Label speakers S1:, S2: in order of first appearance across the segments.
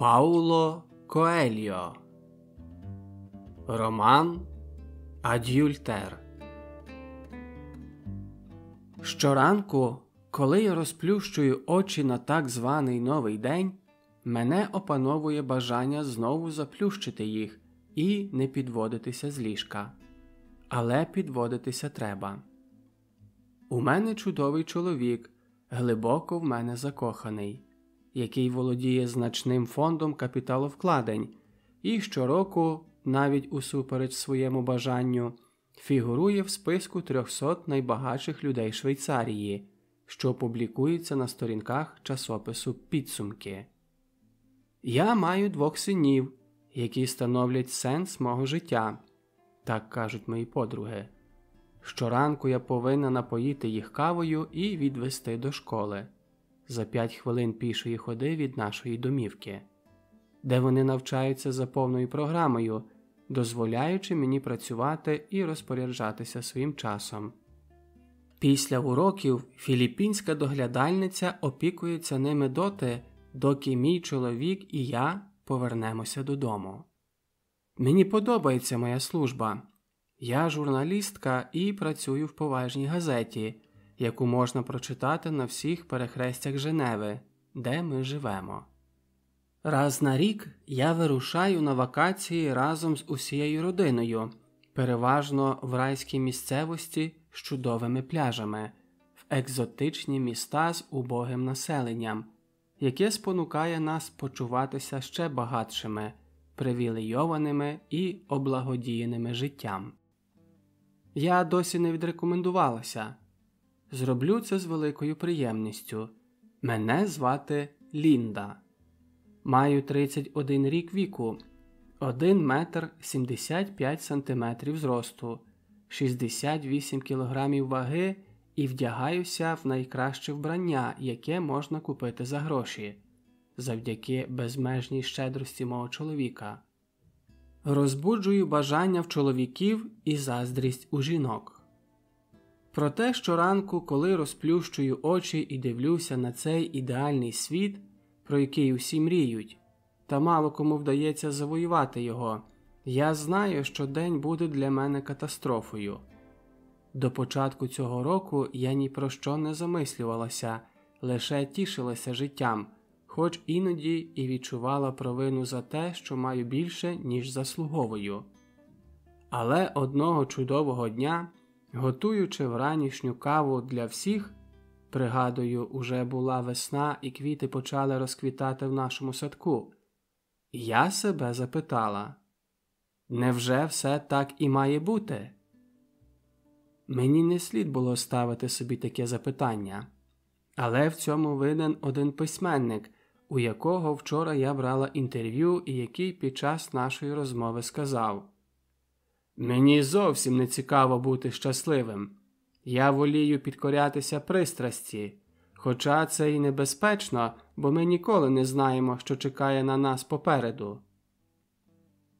S1: Пауло Коельо Роман Адюльтер Щоранку, коли я розплющую очі на так званий новий день, мене опановує бажання знову заплющити їх і не підводитися з ліжка. Але підводитися треба. У мене чудовий чоловік, глибоко в мене закоханий який володіє значним фондом капіталовкладень, і щороку, навіть усупереч своєму бажанню, фігурує в списку 300 найбагатших людей Швейцарії, що публікується на сторінках часопису Підсумки. Я маю двох синів, які становлять сенс мого життя, так кажуть мої подруги. Щоранку я повинна напоїти їх кавою і відвести до школи за п'ять хвилин пішої ходи від нашої домівки, де вони навчаються за повною програмою, дозволяючи мені працювати і розпоряджатися своїм часом. Після уроків філіппінська доглядальниця опікується ними доти, доки мій чоловік і я повернемося додому. Мені подобається моя служба. Я журналістка і працюю в поважній газеті, яку можна прочитати на всіх перехрестях Женеви, де ми живемо. Раз на рік я вирушаю на вакації разом з усією родиною, переважно в райській місцевості з чудовими пляжами, в екзотичні міста з убогим населенням, яке спонукає нас почуватися ще багатшими, привілейованими і облагодіяними життям. Я досі не відрекомендувалася. Зроблю це з великою приємністю. Мене звати Лінда. Маю 31 рік віку, 1 метр 75 сантиметрів зросту, 68 кілограмів ваги і вдягаюся в найкраще вбрання, яке можна купити за гроші, завдяки безмежній щедрості мого чоловіка. Розбуджую бажання в чоловіків і заздрість у жінок. Проте щоранку, коли розплющую очі і дивлюся на цей ідеальний світ, про який усі мріють, та мало кому вдається завоювати його, я знаю, що день буде для мене катастрофою. До початку цього року я ні про що не замислювалася, лише тішилася життям, хоч іноді і відчувала провину за те, що маю більше, ніж заслуговую. Але одного чудового дня. Готуючи вранішню каву для всіх, пригадую, уже була весна і квіти почали розквітати в нашому садку. Я себе запитала невже все так і має бути? Мені не слід було ставити собі таке запитання, але в цьому винен один письменник, у якого вчора я брала інтерв'ю і який під час нашої розмови сказав. Мені зовсім не цікаво бути щасливим. Я волію підкорятися пристрасті, хоча це і небезпечно, бо ми ніколи не знаємо, що чекає на нас попереду.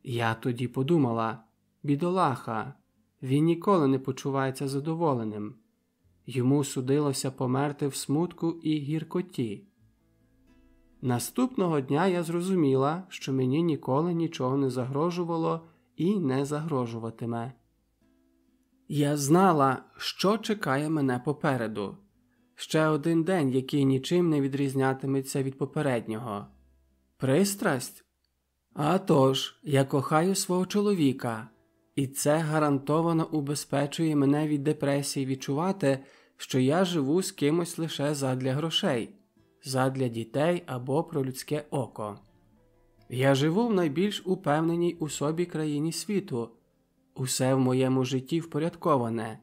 S1: Я тоді подумала бідолаха, він ніколи не почувається задоволеним. Йому судилося померти в смутку і гіркоті. Наступного дня я зрозуміла, що мені ніколи нічого не загрожувало і не загрожуватиме. Я знала, що чекає мене попереду ще один день, який нічим не відрізнятиметься від попереднього. Пристрасть? А тож, я кохаю свого чоловіка, і це гарантовано убезпечує мене від депресії відчувати, що я живу з кимось лише задля грошей, задля дітей або про людське око. Я живу в найбільш упевненій у собі країні світу, усе в моєму житті впорядковане.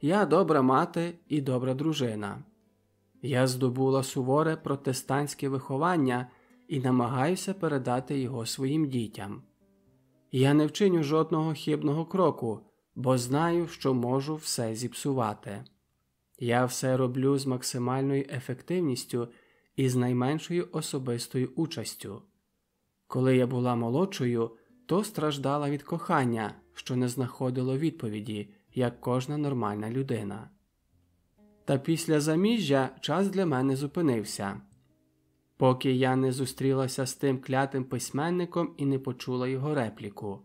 S1: Я добра мати і добра дружина. Я здобула суворе протестантське виховання і намагаюся передати його своїм дітям. Я не вчиню жодного хибного кроку, бо знаю, що можу все зіпсувати. Я все роблю з максимальною ефективністю і з найменшою особистою участю. Коли я була молодшою, то страждала від кохання, що не знаходило відповіді, як кожна нормальна людина. Та після заміжжя час для мене зупинився. поки я не зустрілася з тим клятим письменником і не почула його репліку.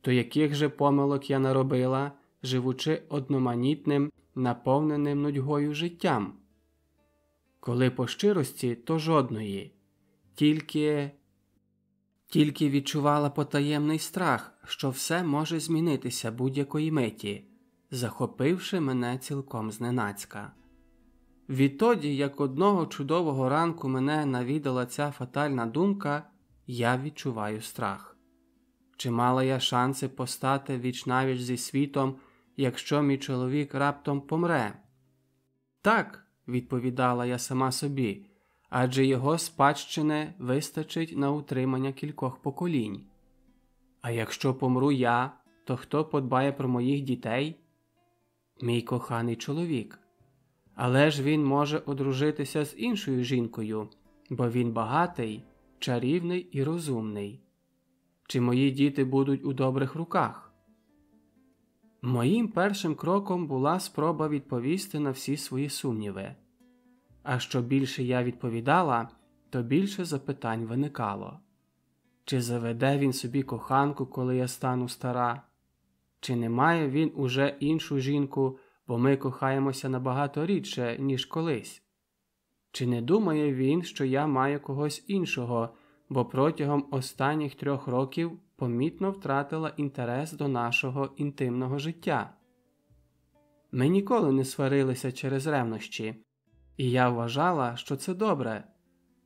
S1: То яких же помилок я наробила, живучи одноманітним, наповненим нудьгою життям? Коли по щирості, то жодної, тільки тільки відчувала потаємний страх, що все може змінитися будь-якої миті, захопивши мене цілком зненацька. Відтоді, як одного чудового ранку мене навідала ця фатальна думка, я відчуваю страх. Чи мала я шанси постати вічнавіч зі світом, якщо мій чоловік раптом помре? Так, відповідала я сама собі, адже його спадщини вистачить на утримання кількох поколінь. А якщо помру я, то хто подбає про моїх дітей? Мій коханий чоловік. Але ж він може одружитися з іншою жінкою, бо він багатий, чарівний і розумний. Чи мої діти будуть у добрих руках? Моїм першим кроком була спроба відповісти на всі свої сумніви. А що більше я відповідала, то більше запитань виникало чи заведе він собі коханку, коли я стану стара, чи не має він уже іншу жінку, бо ми кохаємося набагато рідше, ніж колись? Чи не думає він, що я маю когось іншого, бо протягом останніх трьох років помітно втратила інтерес до нашого інтимного життя? Ми ніколи не сварилися через ревнощі, і я вважала, що це добре,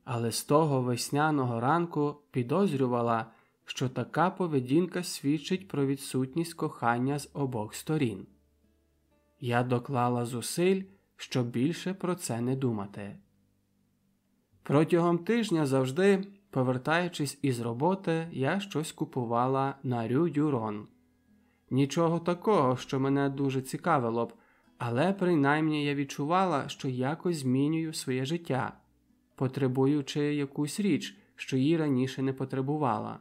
S1: але з того весняного ранку підозрювала, що така поведінка свідчить про відсутність кохання з обох сторін. Я доклала зусиль, щоб більше про це не думати. Протягом тижня завжди, повертаючись із роботи, я щось купувала на Рю Дюрон. Нічого такого, що мене дуже цікавило б, але принаймні я відчувала, що якось змінюю своє життя, потребуючи якусь річ, що її раніше не потребувала.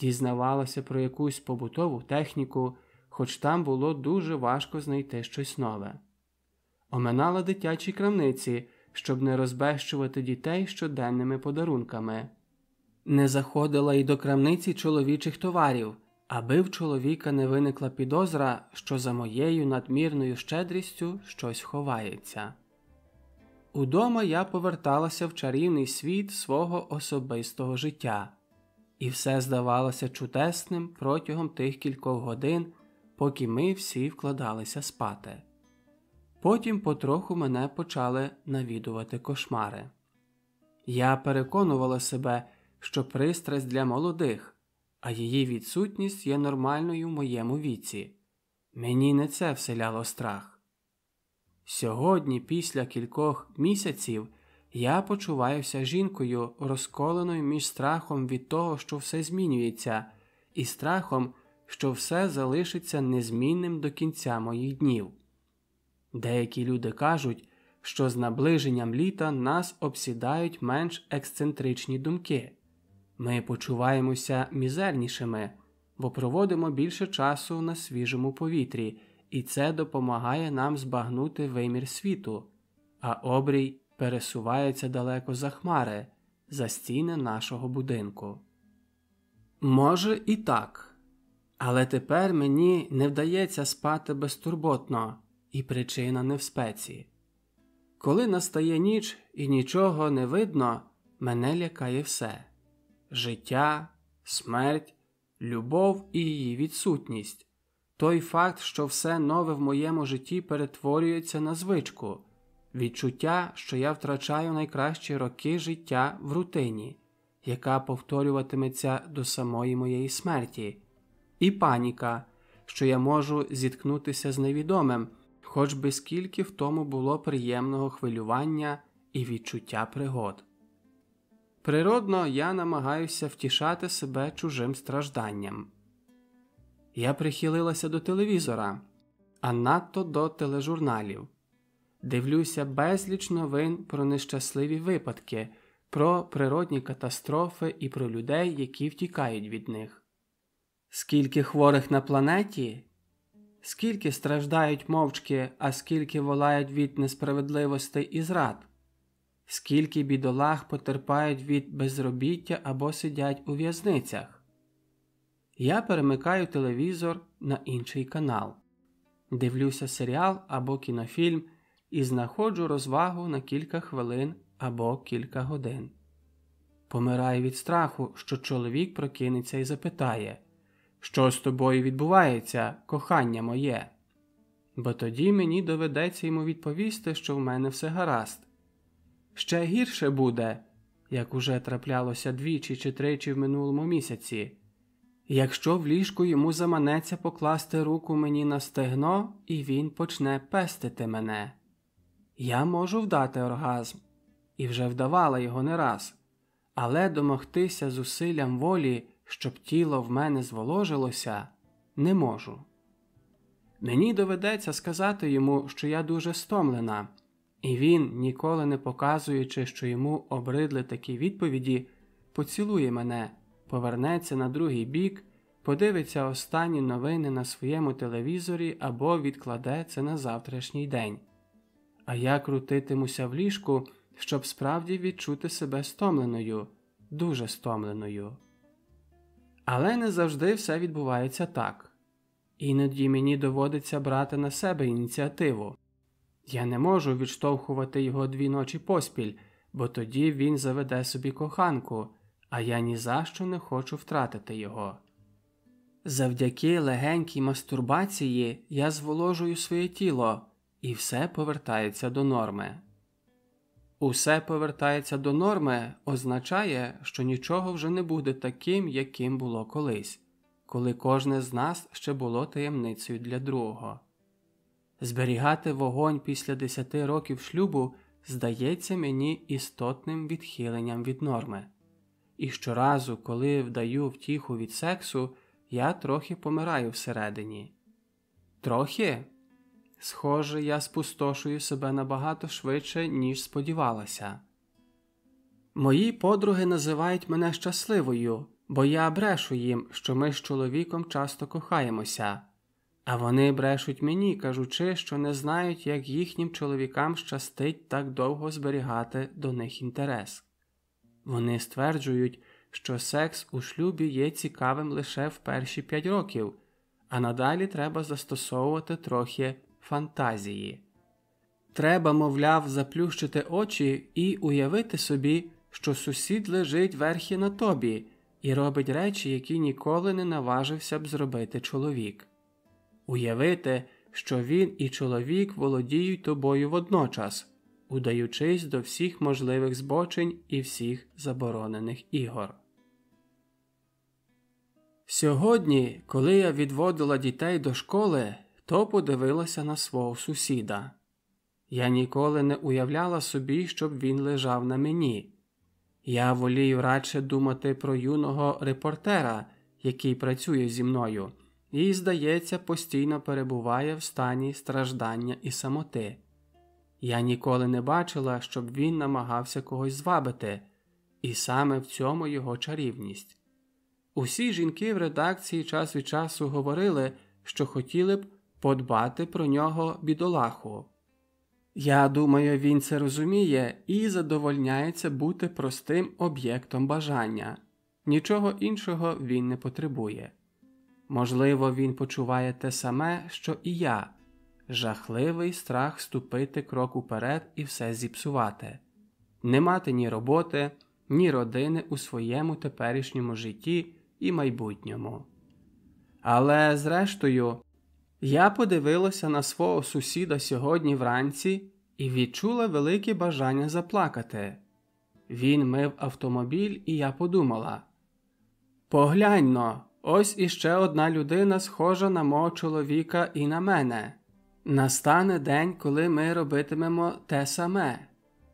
S1: Дізнавалася про якусь побутову техніку, хоч там було дуже важко знайти щось нове. Оминала дитячі крамниці, щоб не розбещувати дітей щоденними подарунками, не заходила й до крамниці чоловічих товарів, аби в чоловіка не виникла підозра, що за моєю надмірною щедрістю щось ховається. Удома я поверталася в чарівний світ свого особистого життя, і все здавалося чудесним протягом тих кількох годин, поки ми всі вкладалися спати. Потім потроху мене почали навідувати кошмари. Я переконувала себе, що пристрасть для молодих, а її відсутність є нормальною в моєму віці. Мені не це вселяло страх. Сьогодні, після кількох місяців, я почуваюся жінкою, розколеною між страхом від того, що все змінюється, і страхом, що все залишиться незмінним до кінця моїх днів. Деякі люди кажуть, що з наближенням літа нас обсідають менш ексцентричні думки. Ми почуваємося мізернішими, бо проводимо більше часу на свіжому повітрі, і це допомагає нам збагнути вимір світу, а обрій пересувається далеко за хмари, за стіни нашого будинку. Може, і так, але тепер мені не вдається спати безтурботно, і причина не в спеці. Коли настає ніч і нічого не видно, мене лякає все життя, смерть, любов і її відсутність, той факт, що все нове в моєму житті перетворюється на звичку, відчуття, що я втрачаю найкращі роки життя в рутині, яка повторюватиметься до самої моєї смерті, і паніка, що я можу зіткнутися з невідомим, хоч би скільки в тому було приємного хвилювання і відчуття пригод. Природно, я намагаюся втішати себе чужим стражданням. Я прихилилася до телевізора, а надто до тележурналів. Дивлюся безліч новин про нещасливі випадки, про природні катастрофи і про людей, які втікають від них. Скільки хворих на планеті, скільки страждають мовчки, а скільки волають від несправедливостей і зрад скільки бідолах потерпають від безробіття або сидять у в'язницях. Я перемикаю телевізор на інший канал, дивлюся серіал або кінофільм і знаходжу розвагу на кілька хвилин або кілька годин. Помираю від страху, що чоловік прокинеться і запитає, що з тобою відбувається, кохання моє. Бо тоді мені доведеться йому відповісти, що в мене все гаразд. Ще гірше буде, як уже траплялося двічі чи тричі в минулому місяці, якщо в ліжку йому заманеться покласти руку мені на стегно, і він почне пестити мене. Я можу вдати оргазм, і вже вдавала його не раз, але домогтися зусиллям волі, щоб тіло в мене зволожилося, не можу. Мені доведеться сказати йому, що я дуже стомлена, і він, ніколи не показуючи, що йому обридли такі відповіді, поцілує мене, повернеться на другий бік, подивиться останні новини на своєму телевізорі або відкладе це на завтрашній день. А я крутитимуся в ліжку, щоб справді відчути себе стомленою, дуже стомленою. Але не завжди все відбувається так. Іноді мені доводиться брати на себе ініціативу. Я не можу відштовхувати його дві ночі поспіль, бо тоді він заведе собі коханку, а я ні за що не хочу втратити його. Завдяки легенькій мастурбації я зволожую своє тіло, і все повертається до норми. Усе повертається до норми означає, що нічого вже не буде таким, яким було колись коли кожне з нас ще було таємницею для другого. Зберігати вогонь після десяти років шлюбу здається мені істотним відхиленням від норми, і щоразу, коли вдаю втіху від сексу, я трохи помираю всередині. Трохи? Схоже, я спустошую себе набагато швидше, ніж сподівалася. Мої подруги називають мене щасливою, бо я брешу їм, що ми з чоловіком часто кохаємося, а вони брешуть мені, кажучи, що не знають, як їхнім чоловікам щастить так довго зберігати до них інтерес. Вони стверджують, що секс у шлюбі є цікавим лише в перші п'ять років, а надалі треба застосовувати трохи фантазії. Треба, мовляв, заплющити очі і уявити собі, що сусід лежить верхи на тобі і робить речі, які ніколи не наважився б зробити чоловік. Уявити, що він і чоловік володіють тобою водночас, удаючись до всіх можливих збочень і всіх заборонених ігор. Сьогодні, коли я відводила дітей до школи, то подивилася на свого сусіда. Я ніколи не уявляла собі, щоб він лежав на мені. Я волію радше думати про юного репортера, який працює зі мною, і, здається, постійно перебуває в стані страждання і самоти. Я ніколи не бачила, щоб він намагався когось звабити, і саме в цьому його чарівність. Усі жінки в редакції час від часу говорили, що хотіли б подбати про нього бідолаху. Я думаю, він це розуміє і задовольняється бути простим об'єктом бажання, нічого іншого він не потребує. Можливо, він почуває те саме, що і я жахливий страх ступити крок уперед і все зіпсувати, не мати ні роботи, ні родини у своєму теперішньому житті і майбутньому. Але, зрештою, я подивилася на свого сусіда сьогодні вранці і відчула велике бажання заплакати. Він мив автомобіль, і я подумала Поглянь но, ось іще одна людина схожа на мого чоловіка і на мене. Настане день, коли ми робитимемо те саме.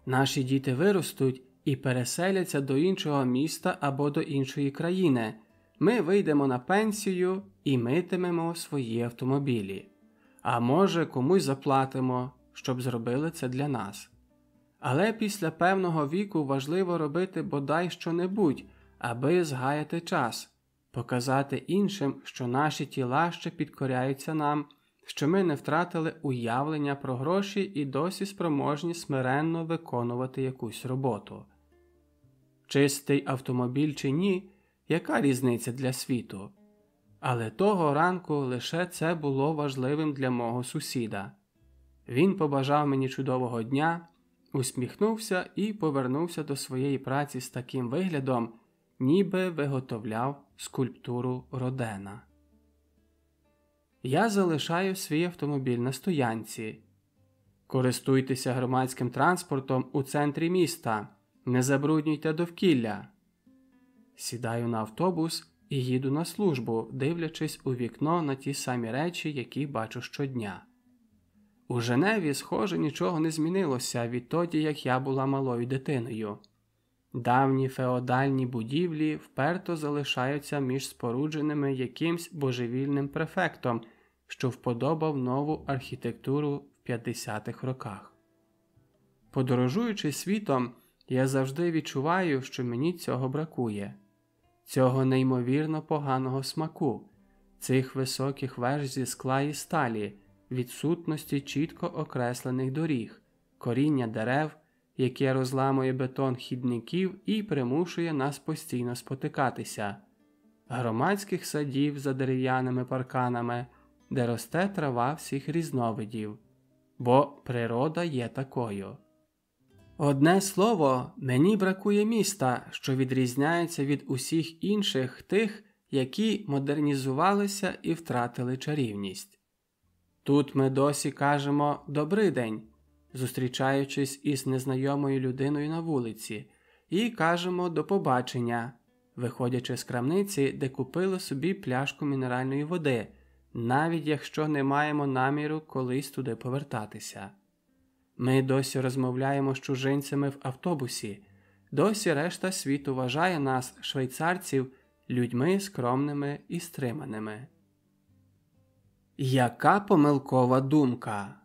S1: Наші діти виростуть і переселяться до іншого міста або до іншої країни. Ми вийдемо на пенсію і митимемо свої автомобілі. А може, комусь заплатимо, щоб зробили це для нас. Але після певного віку важливо робити бодай що-небудь, аби згаяти час, показати іншим, що наші тіла ще підкоряються нам, що ми не втратили уявлення про гроші і досі спроможні смиренно виконувати якусь роботу. Чистий автомобіль чи ні, яка різниця для світу? Але того ранку лише це було важливим для мого сусіда. Він побажав мені чудового дня, усміхнувся і повернувся до своєї праці з таким виглядом, ніби виготовляв скульптуру Родена. Я залишаю свій автомобіль на стоянці. Користуйтеся громадським транспортом у центрі міста, не забруднюйте довкілля. Сідаю на автобус і їду на службу, дивлячись у вікно на ті самі речі, які бачу щодня. У Женеві, схоже, нічого не змінилося відтоді, як я була малою дитиною. Давні феодальні будівлі вперто залишаються між спорудженими якимсь божевільним префектом, що вподобав нову архітектуру в 50-х роках. Подорожуючи світом, я завжди відчуваю, що мені цього бракує, цього неймовірно поганого смаку, цих високих веж зі скла і сталі, відсутності чітко окреслених доріг, коріння дерев яке розламує бетон хідників і примушує нас постійно спотикатися, громадських садів за дерев'яними парканами, де росте трава всіх різновидів, бо природа є такою. Одне слово, мені бракує міста, що відрізняється від усіх інших тих, які модернізувалися і втратили чарівність. Тут ми досі кажемо «добрий день», зустрічаючись із незнайомою людиною на вулиці, і кажемо до побачення, виходячи з крамниці, де купили собі пляшку мінеральної води, навіть якщо не маємо наміру колись туди повертатися. Ми досі розмовляємо з чужинцями в автобусі, досі решта світу вважає нас, швейцарців, людьми скромними і стриманими. Яка помилкова думка?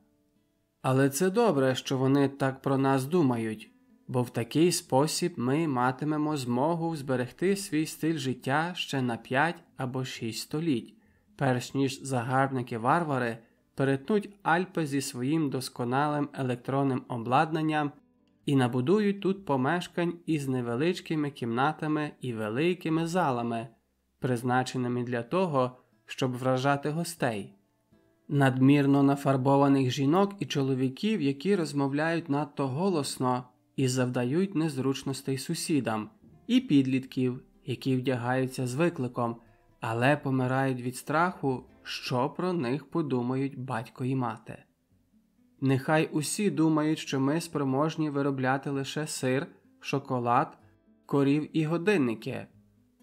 S1: Але це добре, що вони так про нас думають, бо в такий спосіб ми матимемо змогу зберегти свій стиль життя ще на 5 або 6 століть, перш ніж загарбники варвари перетнуть Альпи зі своїм досконалим електронним обладнанням і набудують тут помешкань із невеличкими кімнатами і великими залами, призначеними для того, щоб вражати гостей надмірно нафарбованих жінок і чоловіків, які розмовляють надто голосно і завдають незручностей сусідам, і підлітків, які вдягаються з викликом, але помирають від страху, що про них подумають батько і мати. Нехай усі думають, що ми спроможні виробляти лише сир, шоколад, корів і годинники,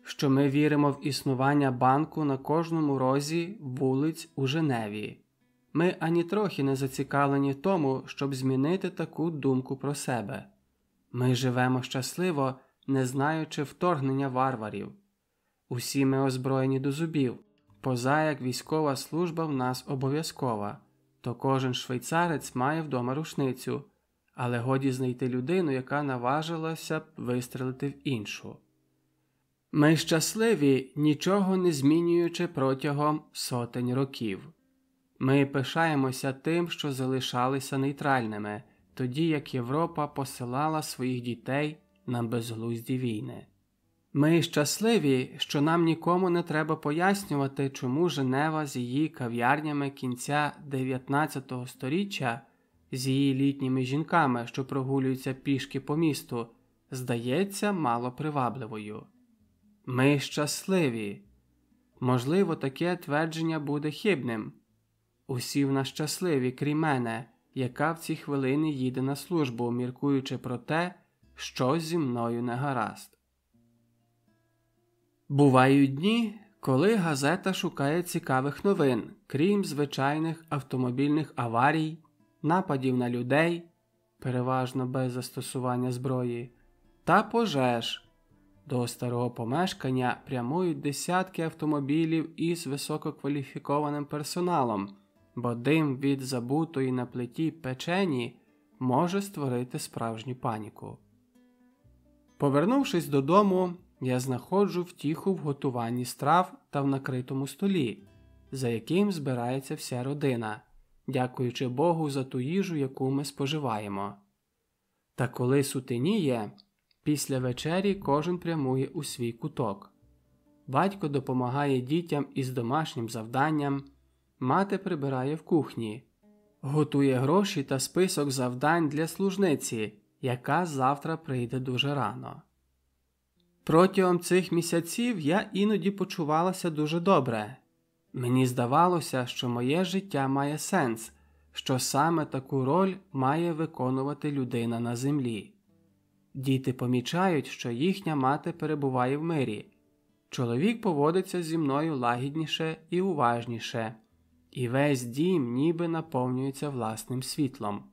S1: що ми віримо в існування банку на кожному розі вулиць у Женеві. Ми ані трохи не зацікавлені тому, щоб змінити таку думку про себе. Ми живемо щасливо, не знаючи вторгнення варварів. Усі ми озброєні до зубів, поза як військова служба в нас обов'язкова, то кожен швейцарець має вдома рушницю, але годі знайти людину, яка наважилася б вистрелити в іншу. Ми щасливі, нічого не змінюючи протягом сотень років. Ми пишаємося тим, що залишалися нейтральними, тоді як Європа посилала своїх дітей на безглузді війни. Ми щасливі, що нам нікому не треба пояснювати, чому Женева з її кав'ярнями кінця 19 століття, з її літніми жінками, що прогулюються пішки по місту, здається мало привабливою. Ми щасливі. Можливо, таке твердження буде хибним. Усі в нас щасливі, крім мене, яка в ці хвилини їде на службу, міркуючи про те, що зі мною не гаразд. Бувають дні, коли газета шукає цікавих новин, крім звичайних автомобільних аварій, нападів на людей, переважно без застосування зброї, та пожеж. До старого помешкання прямують десятки автомобілів із висококваліфікованим персоналом бо дим від забутої на плиті печені може створити справжню паніку. Повернувшись додому, я знаходжу втіху в готуванні страв та в накритому столі, за яким збирається вся родина, дякуючи Богу за ту їжу, яку ми споживаємо. Та коли сутеніє, після вечері кожен прямує у свій куток. Батько допомагає дітям із домашнім завданням, мати прибирає в кухні, готує гроші та список завдань для служниці, яка завтра прийде дуже рано. Протягом цих місяців я іноді почувалася дуже добре. Мені здавалося, що моє життя має сенс, що саме таку роль має виконувати людина на землі. Діти помічають, що їхня мати перебуває в мирі. Чоловік поводиться зі мною лагідніше і уважніше, і весь дім ніби наповнюється власним світлом.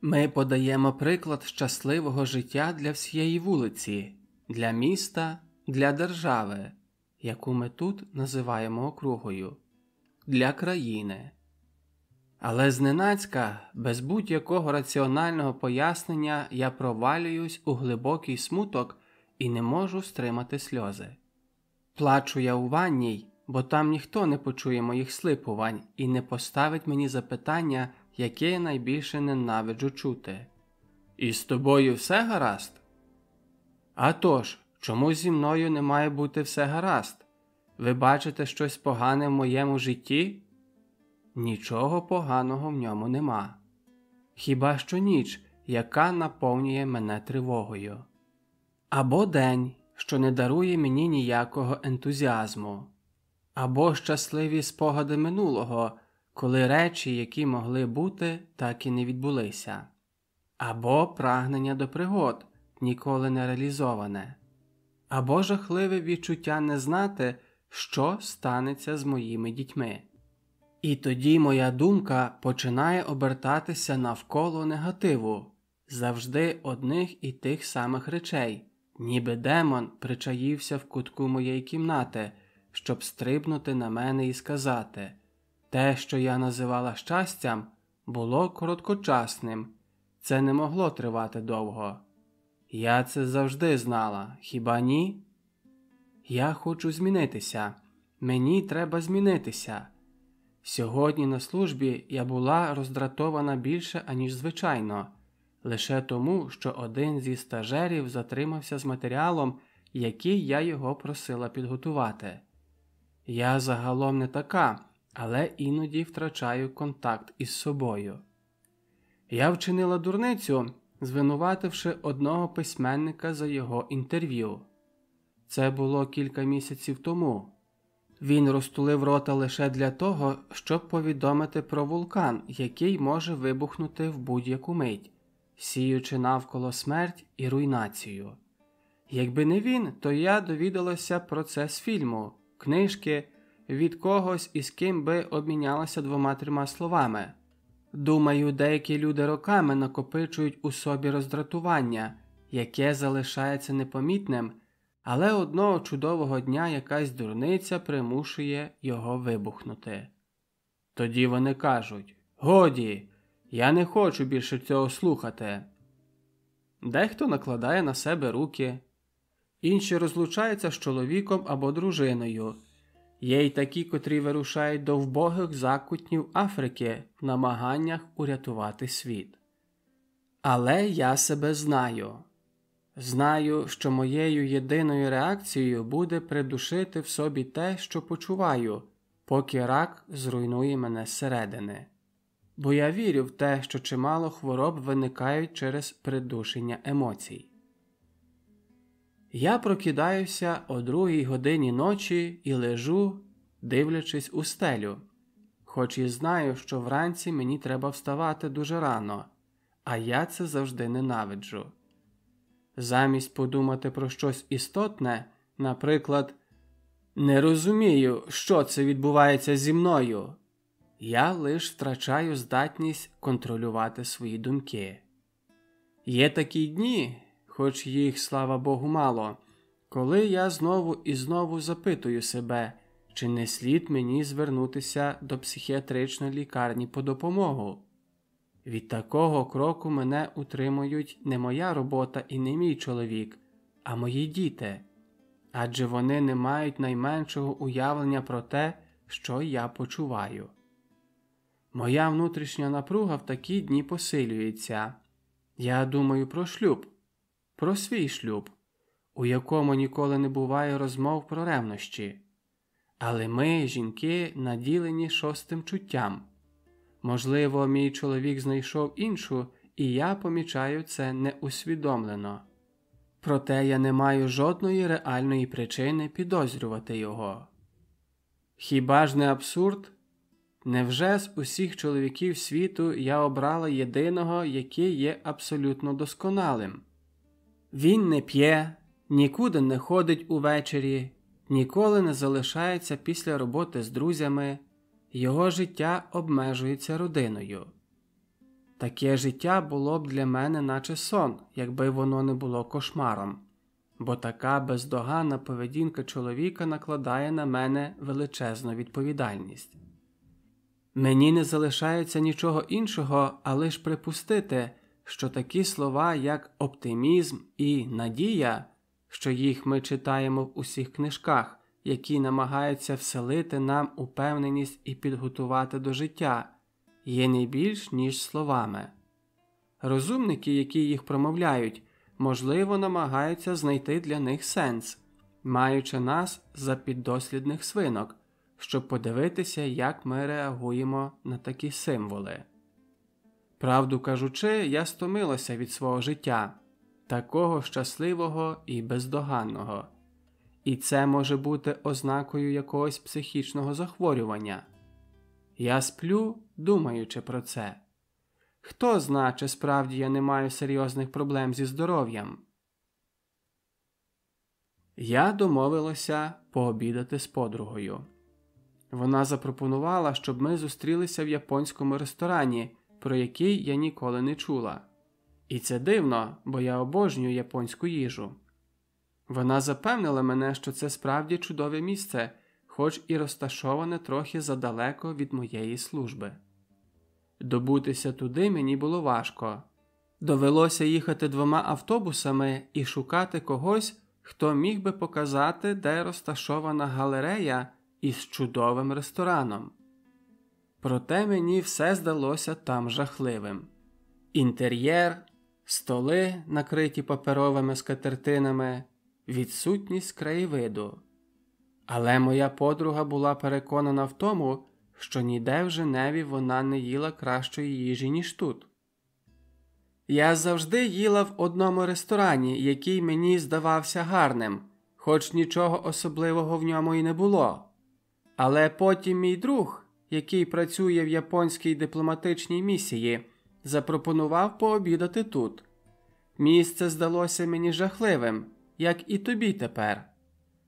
S1: Ми подаємо приклад щасливого життя для всієї вулиці, для міста, для держави, яку ми тут називаємо округою, для країни. Але зненацька, без будь-якого раціонального пояснення, я провалююсь у глибокий смуток і не можу стримати сльози. Плачу я у ванній, бо там ніхто не почує моїх слипувань і не поставить мені запитання, яке я найбільше ненавиджу чути. І з тобою все гаразд? «А тож, чому зі мною не має бути все гаразд? Ви бачите щось погане в моєму житті? Нічого поганого в ньому нема. Хіба що ніч, яка наповнює мене тривогою, або день, що не дарує мені ніякого ентузіазму, або щасливі спогади минулого, коли речі, які могли бути, так і не відбулися, або прагнення до пригод, ніколи не реалізоване, або жахливе відчуття не знати, що станеться з моїми дітьми. І тоді моя думка починає обертатися навколо негативу, завжди одних і тих самих речей, ніби демон причаївся в кутку моєї кімнати, щоб стрибнути на мене і сказати те, що я називала щастям, було короткочасним, це не могло тривати довго. Я це завжди знала, хіба ні? Я хочу змінитися, мені треба змінитися. Сьогодні на службі я була роздратована більше, аніж звичайно, лише тому, що один зі стажерів затримався з матеріалом, який я його просила підготувати. Я загалом не така, але іноді втрачаю контакт із собою. Я вчинила дурницю, звинувативши одного письменника за його інтерв'ю. Це було кілька місяців тому. Він розтулив рота лише для того, щоб повідомити про вулкан, який може вибухнути в будь-яку мить, сіючи навколо смерть і руйнацію. Якби не він, то я довідалася про це з фільму, книжки від когось із ким би обмінялася двома трьома словами. Думаю, деякі люди роками накопичують у собі роздратування, яке залишається непомітним але одного чудового дня якась дурниця примушує його вибухнути. Тоді вони кажуть Годі, я не хочу більше цього слухати. Дехто накладає на себе руки, інші розлучаються з чоловіком або дружиною. Є й такі, котрі вирушають до вбогих закутнів Африки в намаганнях урятувати світ. Але я себе знаю. Знаю, що моєю єдиною реакцією буде придушити в собі те, що почуваю, поки рак зруйнує мене зсередини. Бо я вірю в те, що чимало хвороб виникають через придушення емоцій. Я прокидаюся о другій годині ночі і лежу, дивлячись у стелю, хоч і знаю, що вранці мені треба вставати дуже рано, а я це завжди ненавиджу. Замість подумати про щось істотне, наприклад, не розумію, що це відбувається зі мною, я лише втрачаю здатність контролювати свої думки. Є такі дні, хоч їх, слава Богу, мало, коли я знову і знову запитую себе, чи не слід мені звернутися до психіатричної лікарні по допомогу. Від такого кроку мене утримують не моя робота і не мій чоловік, а мої діти, адже вони не мають найменшого уявлення про те, що я почуваю. Моя внутрішня напруга в такі дні посилюється. Я думаю про шлюб, про свій шлюб, у якому ніколи не буває розмов про ревнощі. Але ми, жінки, наділені шостим чуттям. Можливо, мій чоловік знайшов іншу, і я помічаю це неусвідомлено. Проте я не маю жодної реальної причини підозрювати його. Хіба ж не абсурд? Невже з усіх чоловіків світу я обрала єдиного, який є абсолютно досконалим? Він не п'є, нікуди не ходить увечері, ніколи не залишається після роботи з друзями, його життя обмежується родиною. Таке життя було б для мене, наче сон, якби воно не було кошмаром, бо така бездоганна поведінка чоловіка накладає на мене величезну відповідальність. Мені не залишається нічого іншого, а лиш припустити, що такі слова, як оптимізм і надія, що їх ми читаємо в усіх книжках, які намагаються вселити нам упевненість і підготувати до життя, є не більш ніж словами. Розумники, які їх промовляють, можливо, намагаються знайти для них сенс, маючи нас за піддослідних свинок, щоб подивитися, як ми реагуємо на такі символи. Правду кажучи, я стомилася від свого життя, такого щасливого і бездоганного, і це може бути ознакою якогось психічного захворювання. Я сплю, думаючи про це. Хто зна, чи справді я не маю серйозних проблем зі здоров'ям? Я домовилася пообідати з подругою. Вона запропонувала, щоб ми зустрілися в японському ресторані, про який я ніколи не чула. І це дивно, бо я обожнюю японську їжу. Вона запевнила мене, що це справді чудове місце, хоч і розташоване трохи задалеко від моєї служби. Добутися туди мені було важко. Довелося їхати двома автобусами і шукати когось, хто міг би показати, де розташована галерея із чудовим рестораном. Проте мені все здалося там жахливим. Інтер'єр, столи, накриті паперовими скатертинами, відсутність краєвиду. Але моя подруга була переконана в тому, що ніде в Женеві вона не їла кращої їжі, ніж тут. Я завжди їла в одному ресторані, який мені здавався гарним, хоч нічого особливого в ньому і не було. Але потім мій друг, який працює в японській дипломатичній місії, запропонував пообідати тут. Місце здалося мені жахливим, як і тобі тепер.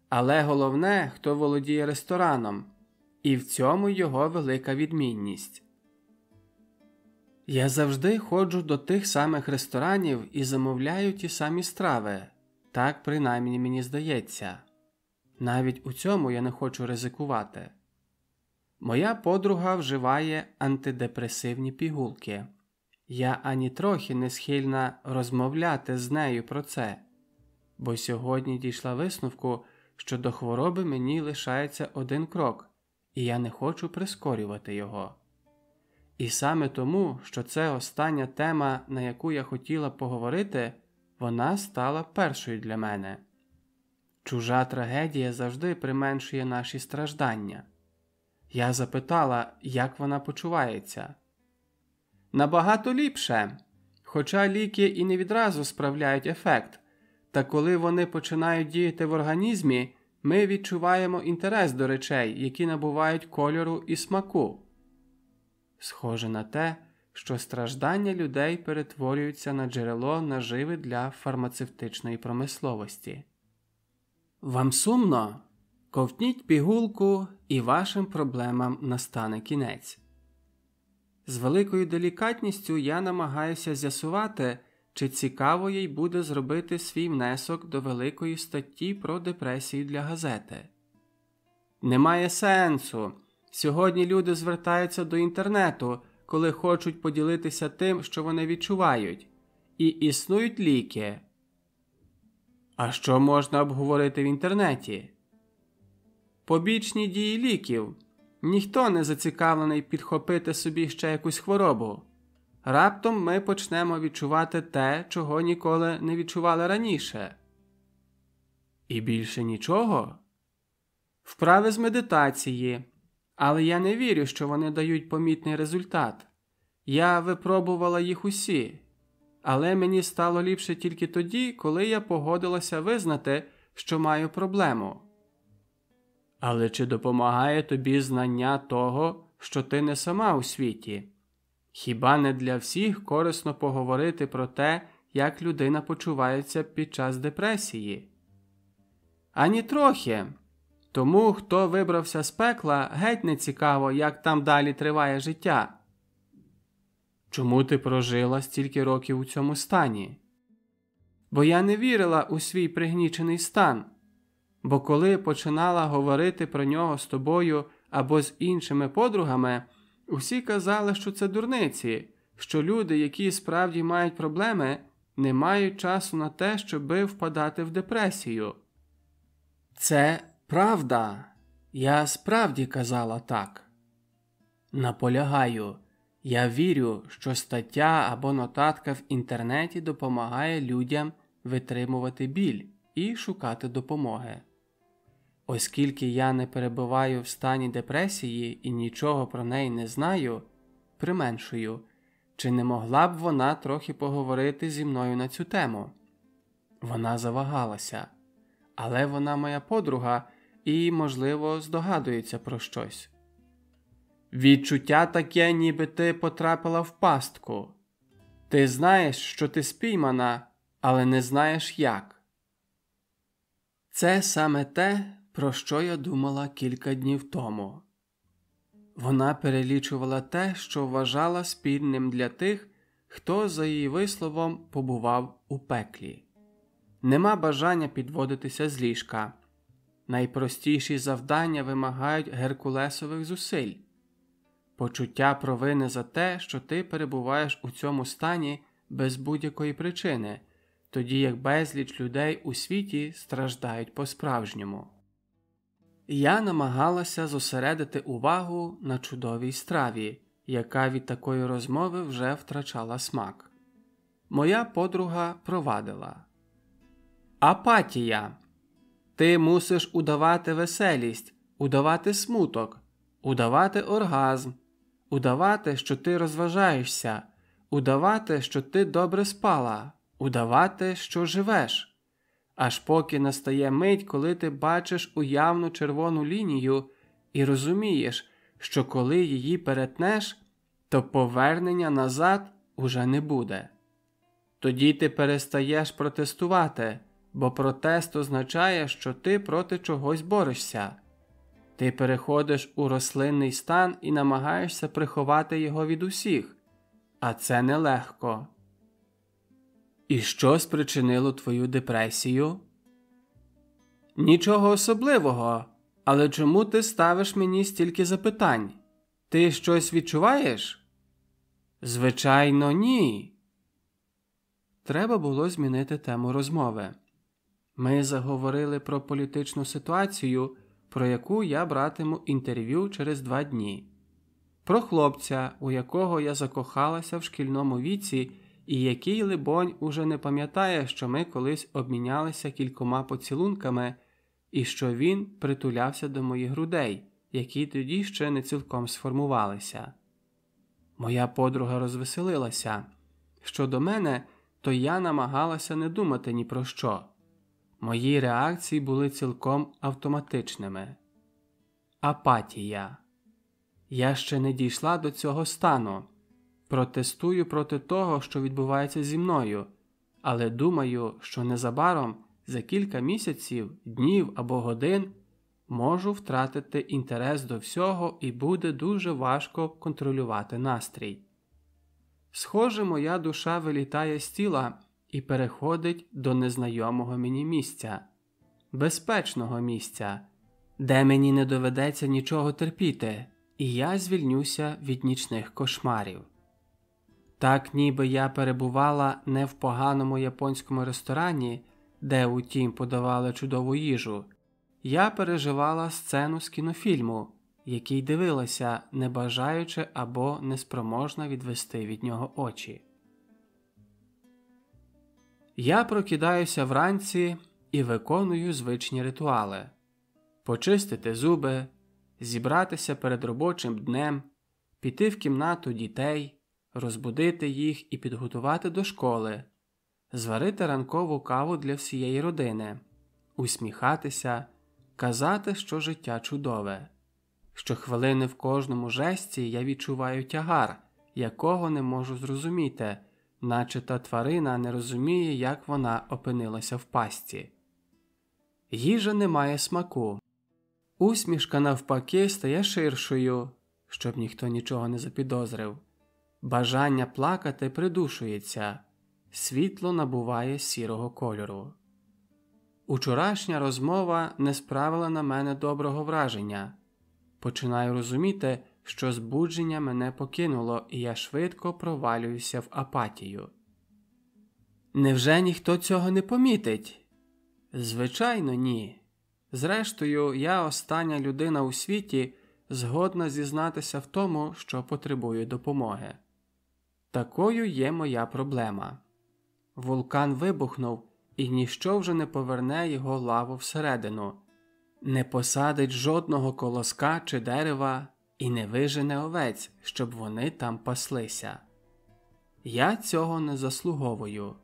S1: Але головне, хто володіє рестораном, і в цьому його велика відмінність. Я завжди ходжу до тих самих ресторанів і замовляю ті самі страви, так принаймні мені здається. Навіть у цьому я не хочу ризикувати. Моя подруга вживає антидепресивні пігулки. Я ані трохи не схильна розмовляти з нею про це, бо сьогодні дійшла висновку, що до хвороби мені лишається один крок, і я не хочу прискорювати його. І саме тому, що це остання тема, на яку я хотіла поговорити, вона стала першою для мене. Чужа трагедія завжди применшує наші страждання. Я запитала, як вона почувається. Набагато ліпше, хоча ліки і не відразу справляють ефект, та коли вони починають діяти в організмі, ми відчуваємо інтерес до речей, які набувають кольору і смаку. Схоже на те, що страждання людей перетворюються на джерело наживи для фармацевтичної промисловості. Вам сумно? Ковтніть пігулку, і вашим проблемам настане кінець. З великою делікатністю я намагаюся з'ясувати, чи цікаво їй буде зробити свій внесок до великої статті про депресію для газети. Немає сенсу. Сьогодні люди звертаються до інтернету, коли хочуть поділитися тим, що вони відчувають, і існують ліки. А що можна обговорити в інтернеті? Побічні дії ліків. Ніхто не зацікавлений підхопити собі ще якусь хворобу. Раптом ми почнемо відчувати те, чого ніколи не відчували раніше. І більше нічого. Вправи з медитації, але я не вірю, що вони дають помітний результат. Я випробувала їх усі, але мені стало ліпше тільки тоді, коли я погодилася визнати, що маю проблему. Але чи допомагає тобі знання того, що ти не сама у світі? Хіба не для всіх корисно поговорити про те, як людина почувається під час депресії? Ані трохи. Тому, хто вибрався з пекла, геть не цікаво, як там далі триває життя. Чому ти прожила стільки років у цьому стані? Бо я не вірила у свій пригнічений стан, бо коли починала говорити про нього з тобою або з іншими подругами, усі казали, що це дурниці, що люди, які справді мають проблеми, не мають часу на те, щоби впадати в депресію. Це правда, я справді казала так. Наполягаю, я вірю, що стаття або нотатка в інтернеті допомагає людям витримувати біль і шукати допомоги. Оскільки я не перебуваю в стані депресії і нічого про неї не знаю, применшую, чи не могла б вона трохи поговорити зі мною на цю тему? Вона завагалася, але вона моя подруга і, можливо, здогадується про щось. Відчуття таке, ніби ти потрапила в пастку. Ти знаєш, що ти спіймана, але не знаєш як. Це саме те, про що я думала кілька днів тому. Вона перелічувала те, що вважала спільним для тих, хто, за її висловом, побував у пеклі. Нема бажання підводитися з ліжка. Найпростіші завдання вимагають геркулесових зусиль, почуття провини за те, що ти перебуваєш у цьому стані без будь-якої причини, тоді як безліч людей у світі страждають по-справжньому. Я намагалася зосередити увагу на чудовій страві, яка від такої розмови вже втрачала смак. Моя подруга провадила Апатія. Ти мусиш удавати веселість, удавати смуток, удавати оргазм, удавати, що ти розважаєшся, удавати, що ти добре спала, удавати, що живеш аж поки настає мить, коли ти бачиш уявну червону лінію і розумієш, що коли її перетнеш, то повернення назад уже не буде. Тоді ти перестаєш протестувати, бо протест означає, що ти проти чогось борешся. Ти переходиш у рослинний стан і намагаєшся приховати його від усіх, а це нелегко. І що спричинило твою депресію? Нічого особливого. Але чому ти ставиш мені стільки запитань? Ти щось відчуваєш? Звичайно, ні. Треба було змінити тему розмови. Ми заговорили про політичну ситуацію, про яку я братиму інтерв'ю через два дні, про хлопця, у якого я закохалася в шкільному віці і який, либонь, уже не пам'ятає, що ми колись обмінялися кількома поцілунками, і що він притулявся до моїх грудей, які тоді ще не цілком сформувалися. Моя подруга розвеселилася. Щодо мене, то я намагалася не думати ні про що. Мої реакції були цілком автоматичними. Апатія. Я ще не дійшла до цього стану. Протестую проти того, що відбувається зі мною, але думаю, що незабаром за кілька місяців, днів або годин можу втратити інтерес до всього і буде дуже важко контролювати настрій. Схоже, моя душа вилітає з тіла і переходить до незнайомого мені місця, безпечного місця, де мені не доведеться нічого терпіти, і я звільнюся від нічних кошмарів. Так ніби я перебувала не в поганому японському ресторані, де утім подавали чудову їжу, я переживала сцену з кінофільму, який дивилася, не бажаючи або неспроможна відвести від нього очі. Я прокидаюся вранці і виконую звичні ритуали почистити зуби, зібратися перед робочим днем, піти в кімнату дітей, розбудити їх і підготувати до школи, зварити ранкову каву для всієї родини, усміхатися, казати, що життя чудове. Щохвилини в кожному жесті я відчуваю тягар, якого не можу зрозуміти, наче та тварина не розуміє, як вона опинилася в пастці. Їжа не має смаку. Усмішка, навпаки, стає ширшою, щоб ніхто нічого не запідозрив. Бажання плакати придушується, світло набуває сірого кольору. Учорашня розмова не справила на мене доброго враження. Починаю розуміти, що збудження мене покинуло, і я швидко провалююся в апатію. Невже ніхто цього не помітить? Звичайно, ні. Зрештою, я остання людина у світі, згодна зізнатися в тому, що потребую допомоги. Такою є моя проблема. Вулкан вибухнув, і ніщо вже не поверне його лаву всередину, не посадить жодного колоска чи дерева і не вижене овець, щоб вони там паслися. Я цього не заслуговую.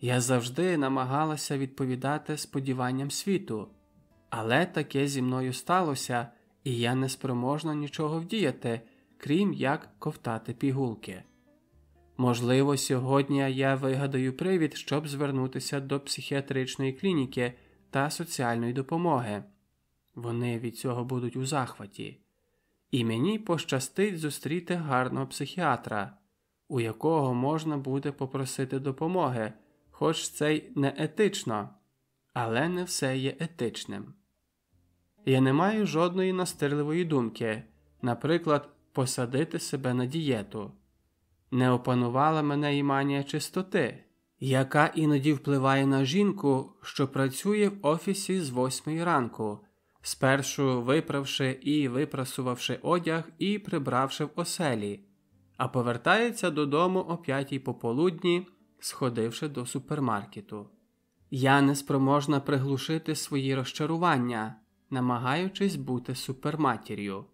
S1: Я завжди намагалася відповідати сподіванням світу, але таке зі мною сталося, і я не спроможна нічого вдіяти, крім як ковтати пігулки. Можливо, сьогодні я вигадаю привід, щоб звернутися до психіатричної клініки та соціальної допомоги. Вони від цього будуть у захваті, і мені пощастить зустріти гарного психіатра, у якого можна буде попросити допомоги, хоч це й не етично, але не все є етичним. Я не маю жодної настирливої думки, наприклад, посадити себе на дієту. Не опанувала мене і манія чистоти, яка іноді впливає на жінку, що працює в офісі з восьмої ранку, спершу виправши і випрасувавши одяг і прибравши в оселі, а повертається додому о п'ятій пополудні, сходивши до супермаркету. Я неспроможна приглушити свої розчарування, намагаючись бути суперматір'ю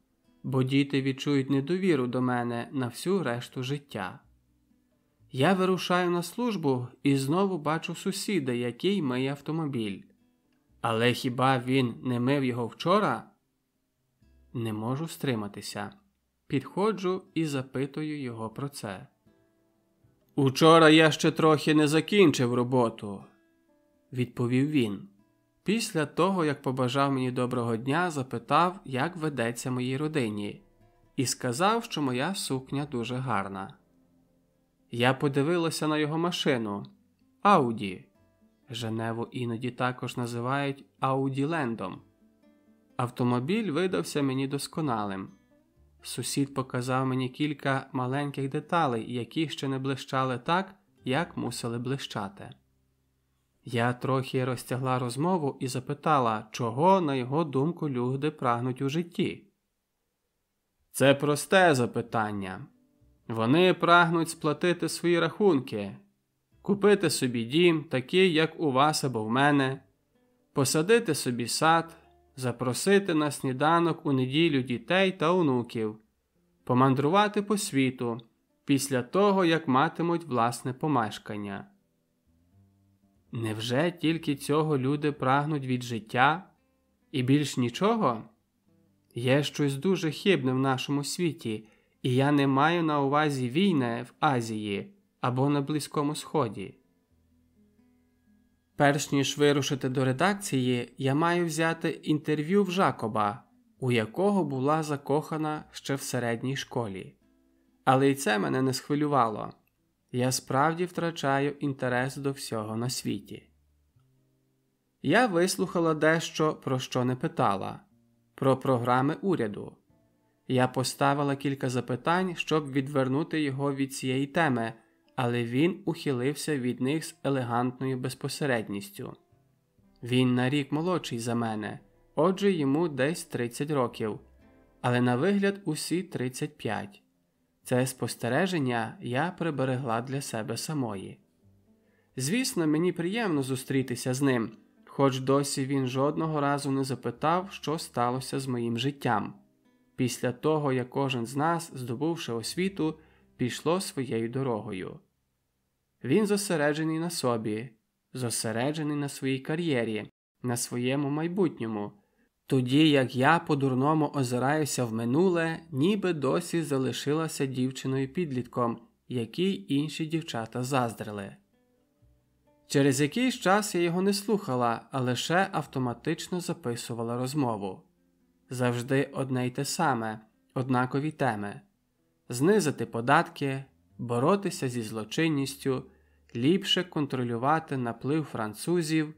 S1: бо діти відчують недовіру до мене на всю решту життя. Я вирушаю на службу і знову бачу сусіда, який миє автомобіль. Але хіба він не мив його вчора? Не можу стриматися. Підходжу і запитую його про це. Учора я ще трохи не закінчив роботу, відповів він. Після того, як побажав мені доброго дня, запитав, як ведеться моїй родині, і сказав, що моя сукня дуже гарна. Я подивилася на його машину Ауді. Женеву іноді також називають Ауділендом. Автомобіль видався мені досконалим. Сусід показав мені кілька маленьких деталей, які ще не блищали так, як мусили блищати. Я трохи розтягла розмову і запитала, чого, на його думку, люди прагнуть у житті. Це просте запитання. Вони прагнуть сплатити свої рахунки, купити собі дім, такий, як у вас або в мене, посадити собі сад, запросити на сніданок у неділю дітей та онуків, помандрувати по світу після того, як матимуть власне помешкання. Невже тільки цього люди прагнуть від життя і більш нічого? Є щось дуже хибне в нашому світі, і я не маю на увазі війни в Азії або на Близькому Сході. Перш ніж вирушити до редакції, я маю взяти інтерв'ю в Жакоба, у якого була закохана ще в середній школі. Але й це мене не схвилювало я справді втрачаю інтерес до всього на світі. Я вислухала дещо, про що не питала про програми уряду. Я поставила кілька запитань, щоб відвернути його від цієї теми, але він ухилився від них з елегантною безпосередністю. Він на рік молодший за мене, отже йому десь 30 років. але на вигляд усі 35. Це спостереження я приберегла для себе самої. Звісно, мені приємно зустрітися з ним, хоч досі він жодного разу не запитав, що сталося з моїм життям. Після того, як кожен з нас, здобувши освіту, пішло своєю дорогою. Він зосереджений на собі, зосереджений на своїй кар'єрі, на своєму майбутньому, тоді як я по-дурному озираюся в минуле, ніби досі залишилася дівчиною підлітком, якій інші дівчата заздрили. Через якийсь час я його не слухала, а лише автоматично записувала розмову завжди одне й те саме, однакові теми знизити податки, боротися зі злочинністю, ліпше контролювати наплив французів,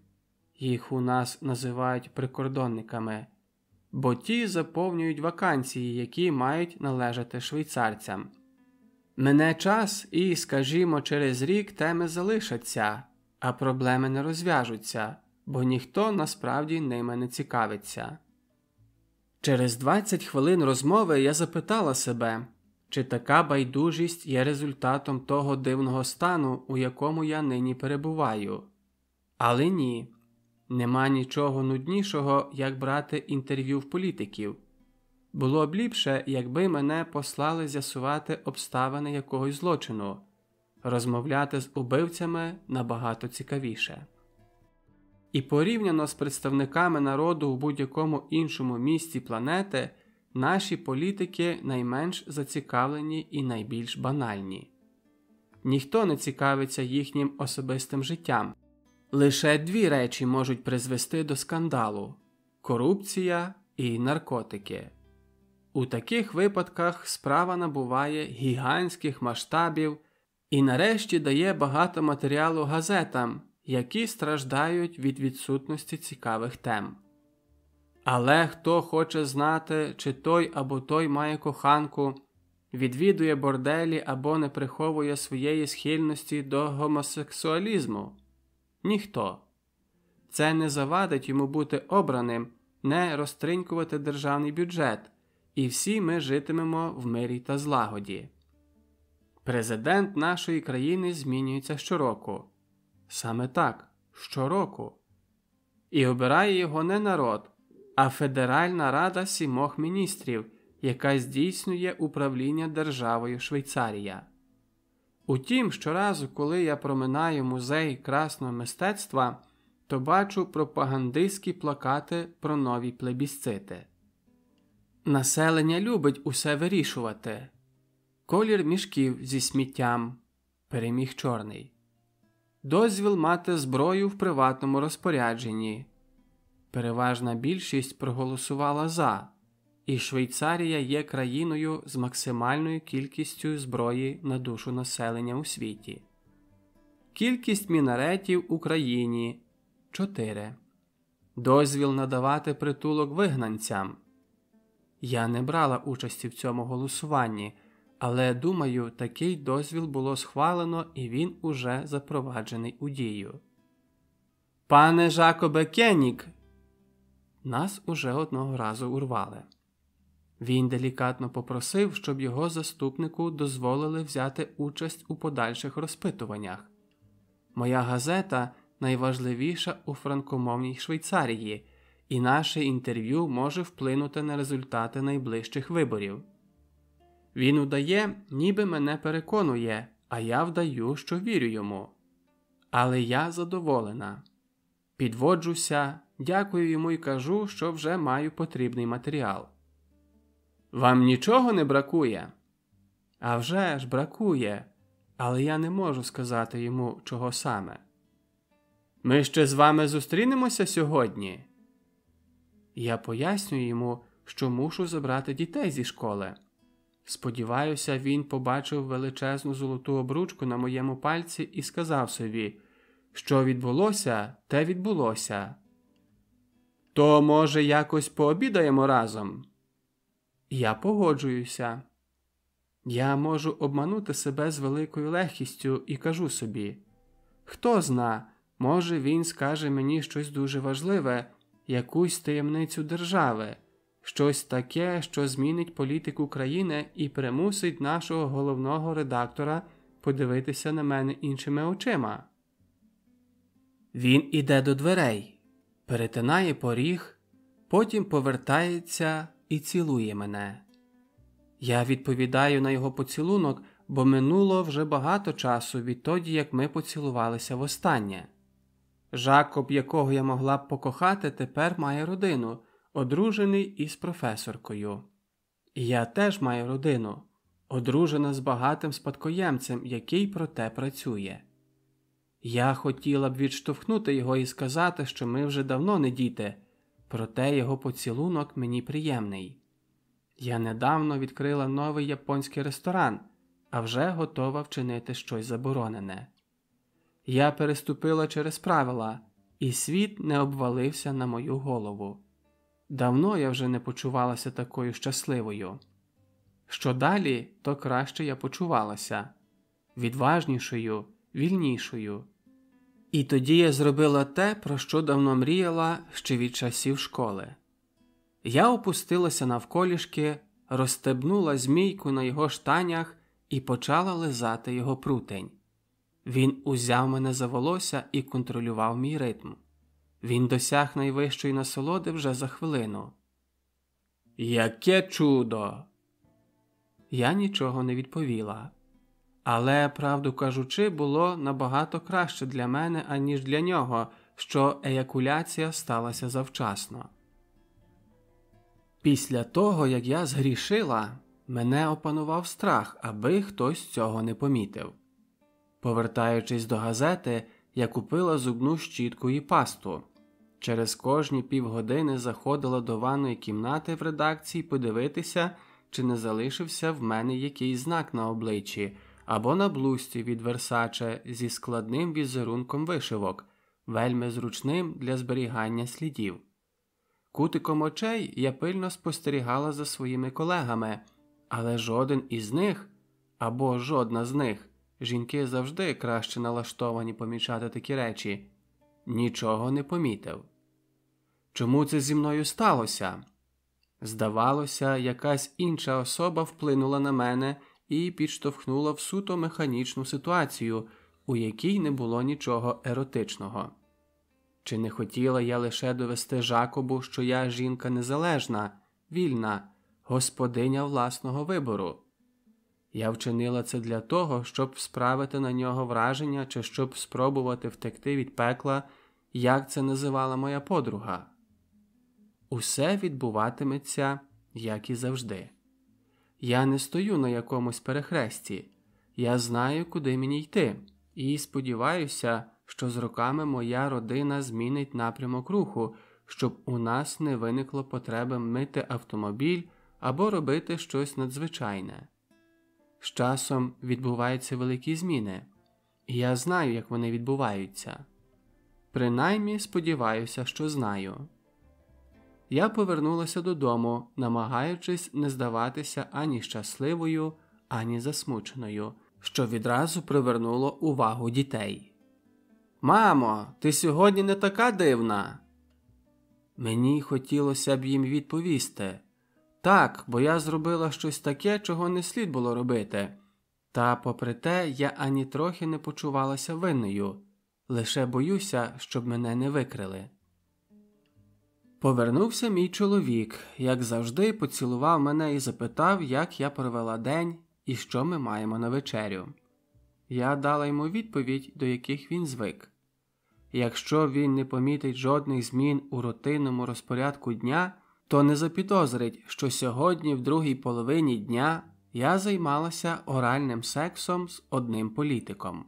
S1: їх у нас називають прикордонниками, бо ті заповнюють вакансії, які мають належати швейцарцям. Мене час і, скажімо, через рік теми залишаться, а проблеми не розв'яжуться, бо ніхто насправді ними не цікавиться. Через 20 хвилин розмови я запитала себе, чи така байдужість є результатом того дивного стану, у якому я нині перебуваю. Але ні, нема нічого нуднішого, як брати інтерв'ю в політиків. Було б ліпше, якби мене послали з'ясувати обставини якогось злочину, розмовляти з убивцями набагато цікавіше. І порівняно з представниками народу в будь-якому іншому місці планети, наші політики найменш зацікавлені і найбільш банальні. Ніхто не цікавиться їхнім особистим життям. Лише дві речі можуть призвести до скандалу корупція і наркотики. У таких випадках справа набуває гігантських масштабів і нарешті дає багато матеріалу газетам які страждають від відсутності цікавих тем. Але хто хоче знати, чи той або той має коханку, відвідує борделі або не приховує своєї схильності до гомосексуалізму? Ніхто. Це не завадить йому бути обраним, не розтринькувати державний бюджет, і всі ми житимемо в мирі та злагоді. Президент нашої країни змінюється щороку. Саме так, щороку. І обирає його не народ, а Федеральна Рада сімох міністрів, яка здійснює управління державою Швейцарія. Утім, щоразу, коли я проминаю музей красного мистецтва, то бачу пропагандистські плакати про нові плебісцити. Населення любить усе вирішувати. Колір мішків зі сміттям переміг чорний дозвіл мати зброю в приватному розпорядженні. Переважна більшість проголосувала за, і Швейцарія є країною з максимальною кількістю зброї на душу населення у світі. Кількість мінаретів в Україні 4. Дозвіл надавати притулок вигнанцям. Я не брала участі в цьому голосуванні, але думаю, такий дозвіл було схвалено і він уже запроваджений у дію. Пане Жакобе Кенік, нас уже одного разу урвали. Він делікатно попросив, щоб його заступнику дозволили взяти участь у подальших розпитуваннях. Моя газета найважливіша у франкомовній Швейцарії, і наше інтерв'ю може вплинути на результати найближчих виборів. Він удає, ніби мене переконує, а я вдаю, що вірю йому. Але я задоволена. Підводжуся, дякую йому і кажу, що вже маю потрібний матеріал. Вам нічого не бракує? «А вже ж бракує, але я не можу сказати йому, чого саме. Ми ще з вами зустрінемося сьогодні. Я пояснюю йому, що мушу забрати дітей зі школи. Сподіваюся, він побачив величезну золоту обручку на моєму пальці і сказав собі, що відбулося, те відбулося. То, може, якось пообідаємо разом? Я погоджуюся. Я можу обманути себе з великою легкістю і кажу собі хто зна, може, він скаже мені щось дуже важливе, якусь таємницю держави, щось таке, що змінить політику країни і примусить нашого головного редактора подивитися на мене іншими очима. Він іде до дверей, перетинає поріг, потім повертається і цілує мене. Я відповідаю на його поцілунок, бо минуло вже багато часу відтоді, як ми поцілувалися востаннє. Жакоб, якого я могла б покохати, тепер має родину, одружений із професоркою. І я теж маю родину, одружена з багатим спадкоємцем, який проте працює. Я хотіла б відштовхнути його і сказати, що ми вже давно не діти, проте його поцілунок мені приємний. Я недавно відкрила новий японський ресторан, а вже готова вчинити щось заборонене. Я переступила через правила, і світ не обвалився на мою голову. Давно я вже не почувалася такою щасливою. Що далі, то краще я почувалася відважнішою, вільнішою. І тоді я зробила те, про що давно мріяла ще від часів школи. Я опустилася навколішки, розстебнула змійку на його штанях і почала лизати його прутень. Він узяв мене за волосся і контролював мій ритм. Він досяг найвищої насолоди вже за хвилину. Яке чудо! Я нічого не відповіла. Але, правду кажучи, було набагато краще для мене, аніж для нього, що еякуляція сталася завчасно. Після того, як я згрішила, мене опанував страх, аби хтось цього не помітив. Повертаючись до газети, я купила зубну щітку і пасту. Через кожні півгодини заходила до ванної кімнати в редакції подивитися, чи не залишився в мене якийсь знак на обличчі або на блузці від Версаче зі складним візерунком вишивок, вельми зручним для зберігання слідів. Кутиком очей я пильно спостерігала за своїми колегами, але жоден із них або жодна з них жінки завжди краще налаштовані помічати такі речі, нічого не помітив. Чому це зі мною сталося? Здавалося, якась інша особа вплинула на мене і підштовхнула в суто механічну ситуацію, у якій не було нічого еротичного. Чи не хотіла я лише довести Жакобу, що я жінка незалежна, вільна, господиня власного вибору? Я вчинила це для того, щоб справити на нього враження чи щоб спробувати втекти від пекла, як це називала моя подруга. Усе відбуватиметься, як і завжди. Я не стою на якомусь перехресті, я знаю, куди мені йти, і сподіваюся, що з роками моя родина змінить напрямок руху, щоб у нас не виникло потреби мити автомобіль або робити щось надзвичайне. З часом відбуваються великі зміни, і я знаю, як вони відбуваються. Принаймні сподіваюся, що знаю. Я повернулася додому, намагаючись не здаватися ані щасливою, ані засмученою, що відразу привернуло увагу дітей. Мамо, ти сьогодні не така дивна. Мені хотілося б їм відповісти так, бо я зробила щось таке, чого не слід було робити. Та, попри те, я ані трохи не почувалася винною, лише боюся, щоб мене не викрили. Повернувся мій чоловік, як завжди, поцілував мене і запитав, як я провела день і що ми маємо на вечерю. Я дала йому відповідь, до яких він звик. Якщо він не помітить жодних змін у рутинному розпорядку дня, то не запідозрить, що сьогодні, в другій половині дня, я займалася оральним сексом з одним політиком,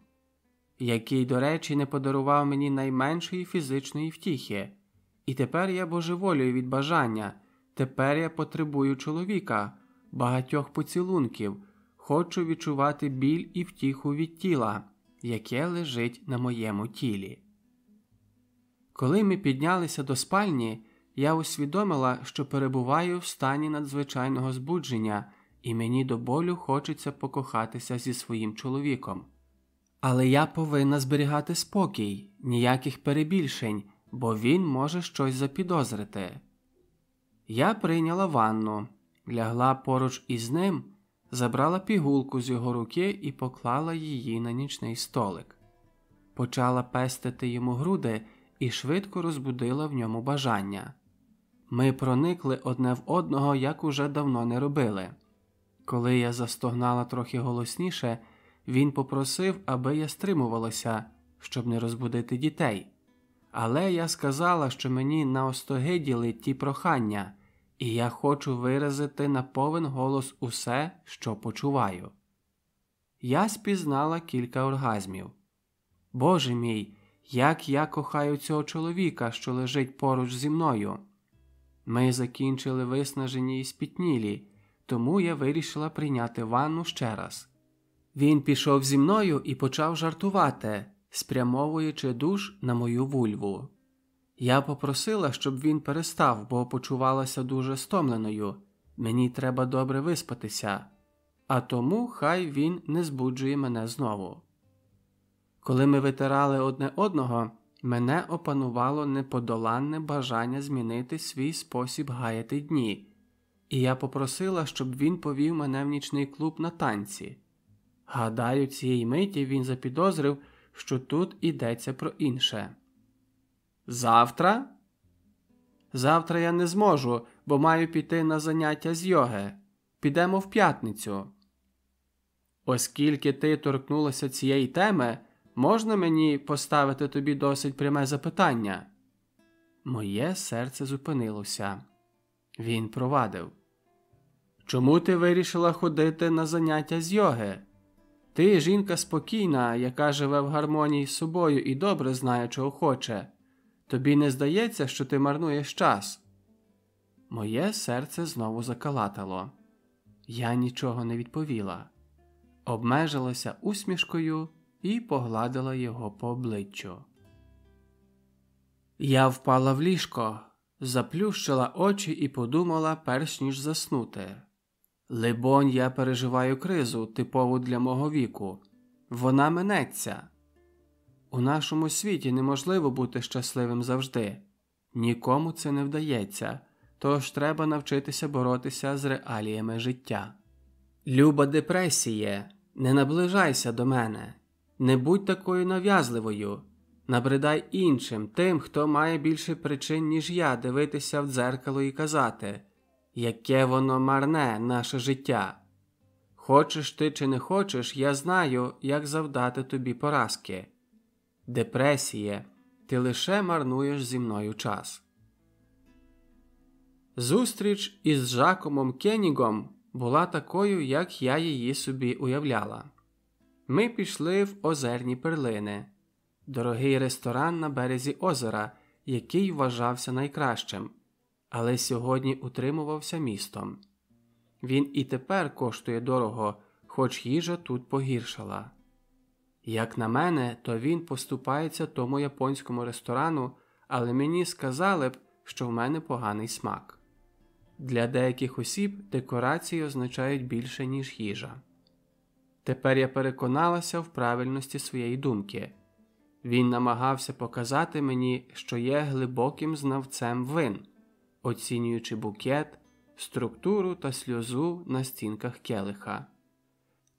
S1: який, до речі, не подарував мені найменшої фізичної втіхи. І тепер я божеволюю від бажання, тепер я потребую чоловіка, багатьох поцілунків, хочу відчувати біль і втіху від тіла, яке лежить на моєму тілі. Коли ми піднялися до спальні, я усвідомила, що перебуваю в стані надзвичайного збудження, і мені до болю хочеться покохатися зі своїм чоловіком. Але я повинна зберігати спокій, ніяких перебільшень бо він може щось запідозрити. Я прийняла ванну, лягла поруч із ним, забрала пігулку з його руки і поклала її на нічний столик. Почала пестити йому груди і швидко розбудила в ньому бажання. Ми проникли одне в одного, як уже давно не робили. Коли я застогнала трохи голосніше, він попросив, аби я стримувалася, щоб не розбудити дітей. Але я сказала, що мені наостогиділи ті прохання, і я хочу виразити на повен голос усе, що почуваю. Я спізнала кілька оргазмів. Боже мій, як я кохаю цього чоловіка, що лежить поруч зі мною. Ми закінчили виснажені і спітнілі, тому я вирішила прийняти ванну ще раз. Він пішов зі мною і почав жартувати, спрямовуючи душ на мою вульву. Я попросила, щоб він перестав, бо почувалася дуже стомленою. Мені треба добре виспатися, а тому хай він не збуджує мене знову. Коли ми витирали одне одного, мене опанувало неподоланне бажання змінити свій спосіб гаяти дні, і я попросила, щоб він повів мене в нічний клуб на танці. Гадаю, цієї миті він запідозрив, що тут йдеться про інше. Завтра? Завтра я не зможу, бо маю піти на заняття з йоги. Підемо в п'ятницю. Оскільки ти торкнулася цієї теми, можна мені поставити тобі досить пряме запитання? Моє серце зупинилося. Він провадив. Чому ти вирішила ходити на заняття з йоги? Ти жінка спокійна, яка живе в гармонії з собою і добре знає, чого хоче. Тобі не здається, що ти марнуєш час? Моє серце знову закалатало. Я нічого не відповіла, обмежилася усмішкою і погладила його по обличчю. Я впала в ліжко, заплющила очі і подумала, перш ніж заснути. Либонь, я переживаю кризу, типову для мого віку. Вона минеться. У нашому світі неможливо бути щасливим завжди. Нікому це не вдається, тож треба навчитися боротися з реаліями життя. Люба депресіє, не наближайся до мене, не будь такою нав'язливою, набридай іншим, тим, хто має більше причин, ніж я, дивитися в дзеркало і казати яке воно марне, наше життя. Хочеш ти чи не хочеш, я знаю, як завдати тобі поразки. Депресіє, ти лише марнуєш зі мною час. Зустріч із Жакомом Кенігом була такою, як я її собі уявляла. Ми пішли в озерні перлини, дорогий ресторан на березі озера, який вважався найкращим але сьогодні утримувався містом. Він і тепер коштує дорого, хоч їжа тут погіршала. Як на мене, то він поступається тому японському ресторану, але мені сказали б, що в мене поганий смак. Для деяких осіб декорації означають більше, ніж їжа. Тепер я переконалася в правильності своєї думки. Він намагався показати мені, що є глибоким знавцем вин оцінюючи букет, структуру та сльозу на стінках келиха.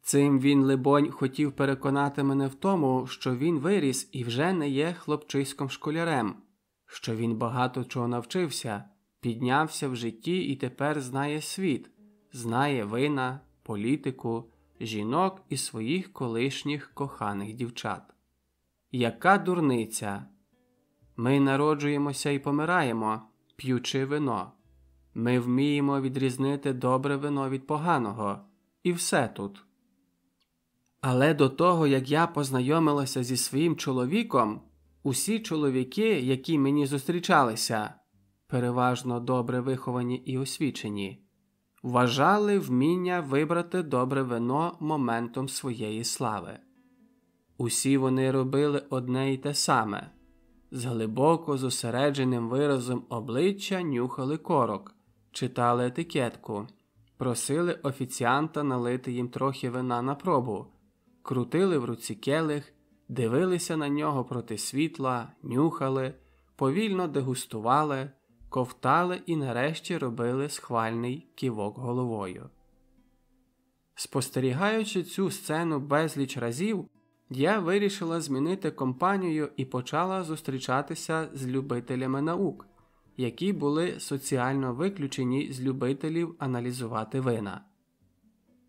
S1: Цим він, либонь, хотів переконати мене в тому, що він виріс і вже не є хлопчиськом школярем, що він багато чого навчився, піднявся в житті і тепер знає світ, знає вина, політику, жінок і своїх колишніх коханих дівчат. Яка дурниця! Ми народжуємося і помираємо п'ючи вино. Ми вміємо відрізнити добре вино від поганого, і все тут. Але до того, як я познайомилася зі своїм чоловіком, усі чоловіки, які мені зустрічалися, переважно добре виховані і освічені, вважали вміння вибрати добре вино моментом своєї слави. Усі вони робили одне й те саме з глибоко зосередженим виразом обличчя нюхали корок, читали етикетку, просили офіціанта налити їм трохи вина на пробу, крутили в руці келих, дивилися на нього проти світла, нюхали, повільно дегустували, ковтали і нарешті робили схвальний ківок головою. Спостерігаючи цю сцену безліч разів, я вирішила змінити компанію і почала зустрічатися з любителями наук, які були соціально виключені з любителів аналізувати вина.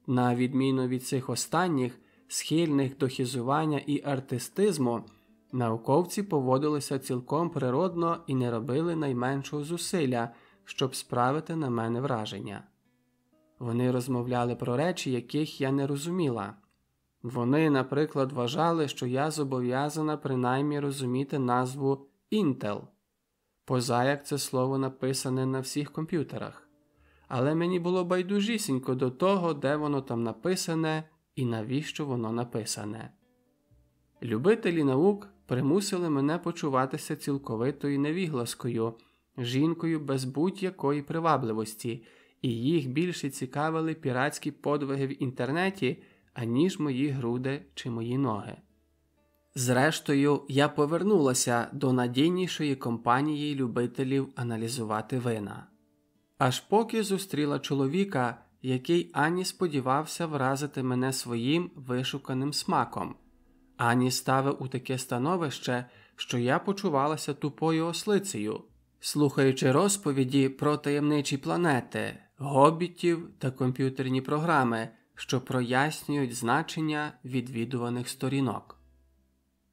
S1: На відміну від цих останніх, схильних до хізування і артистизму, науковці поводилися цілком природно і не робили найменшого зусилля, щоб справити на мене враження. Вони розмовляли про речі, яких я не розуміла. Вони, наприклад, вважали, що я зобов'язана принаймні розуміти назву Intel, поза як це слово написане на всіх комп'ютерах. Але мені було байдужісінько до того, де воно там написане і навіщо воно написане. Любителі наук примусили мене почуватися цілковитою невігласкою, жінкою без будь-якої привабливості, і їх більше цікавили піратські подвиги в інтернеті аніж мої груди чи мої ноги. Зрештою, я повернулася до надійнішої компанії любителів аналізувати вина, аж поки зустріла чоловіка, який ані сподівався вразити мене своїм вишуканим смаком, ані ставив у таке становище, що я почувалася тупою ослицею, слухаючи розповіді про таємничі планети, гобітів та комп'ютерні програми що прояснюють значення відвідуваних сторінок.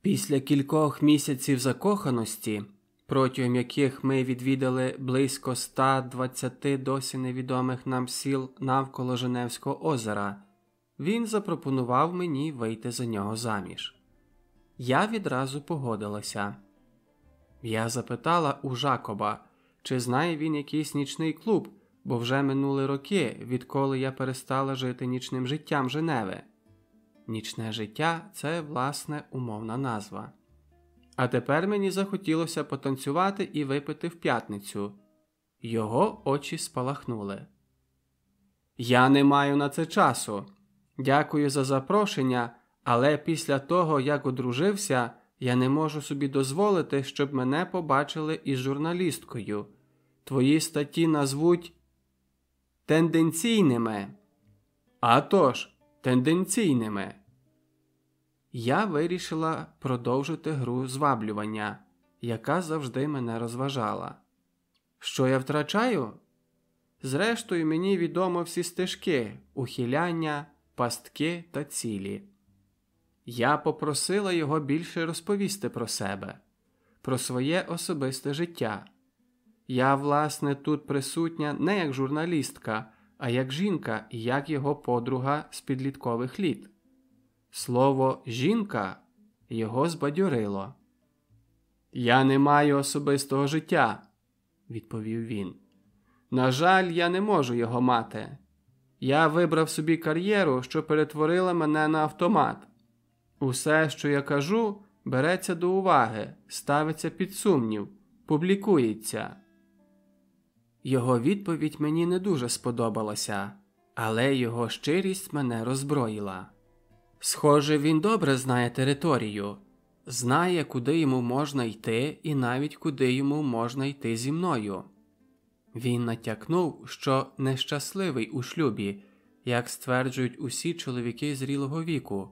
S1: Після кількох місяців закоханості, протягом яких ми відвідали близько 120 досі невідомих нам сіл навколо Женевського озера, він запропонував мені вийти за нього заміж. Я відразу погодилася. Я запитала у Жакоба, чи знає він якийсь нічний клуб, бо вже минули роки, відколи я перестала жити нічним життям Женеви. Нічне життя це власне умовна назва. А тепер мені захотілося потанцювати і випити в п'ятницю. Його очі спалахнули. Я не маю на це часу. Дякую за запрошення, але після того, як одружився, я не можу собі дозволити, щоб мене побачили із журналісткою. Твої статті назвуть тенденційними. А тож, тенденційними. Я вирішила продовжити гру зваблювання, яка завжди мене розважала. Що я втрачаю? Зрештою, мені відомо всі стежки, ухиляння, пастки та цілі. Я попросила його більше розповісти про себе, про своє особисте життя. Я, власне, тут присутня не як журналістка, а як жінка і як його подруга з підліткових літ. Слово жінка його збадьорило. Я не маю особистого життя, відповів він. На жаль, я не можу його мати. Я вибрав собі кар'єру, що перетворила мене на автомат. Усе, що я кажу, береться до уваги, ставиться під сумнів, публікується. Його відповідь мені не дуже сподобалася, але його щирість мене роззброїла. Схоже, він добре знає територію, знає, куди йому можна йти, і навіть куди йому можна йти зі мною. Він натякнув, що нещасливий у шлюбі, як стверджують усі чоловіки зрілого віку,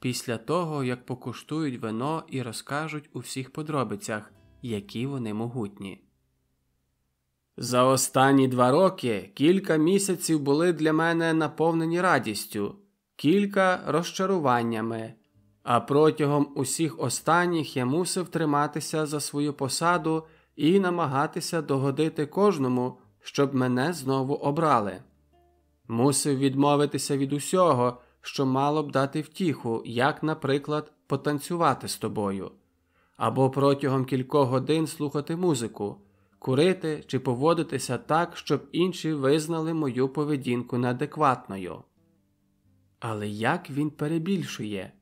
S1: після того як покуштують вино і розкажуть у всіх подробицях, які вони могутні. За останні два роки кілька місяців були для мене наповнені радістю, кілька розчаруваннями, а протягом усіх останніх я мусив триматися за свою посаду і намагатися догодити кожному, щоб мене знову обрали. Мусив відмовитися від усього, що мало б дати втіху, як, наприклад, потанцювати з тобою, або протягом кількох годин слухати музику курити чи поводитися так, щоб інші визнали мою поведінку неадекватною. Але як він перебільшує?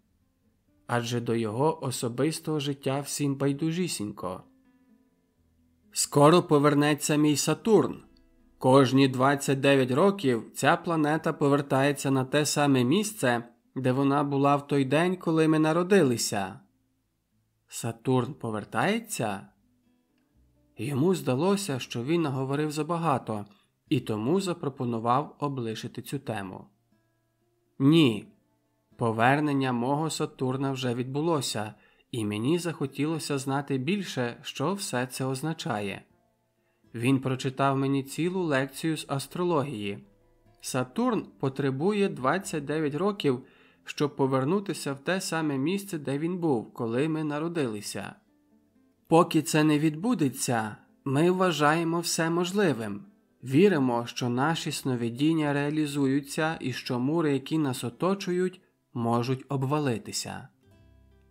S1: Адже до його особистого життя всім байдужісінько. Скоро повернеться мій Сатурн. Кожні 29 років ця планета повертається на те саме місце, де вона була в той день, коли ми народилися. Сатурн повертається? Йому здалося, що він наговорив забагато, і тому запропонував облишити цю тему. Ні, повернення мого Сатурна вже відбулося, і мені захотілося знати більше, що все це означає. Він прочитав мені цілу лекцію з астрології. Сатурн потребує 29 років, щоб повернутися в те саме місце, де він був, коли ми народилися. Поки це не відбудеться, ми вважаємо все можливим. Віримо, що наші сновидіння реалізуються і що мури, які нас оточують, можуть обвалитися.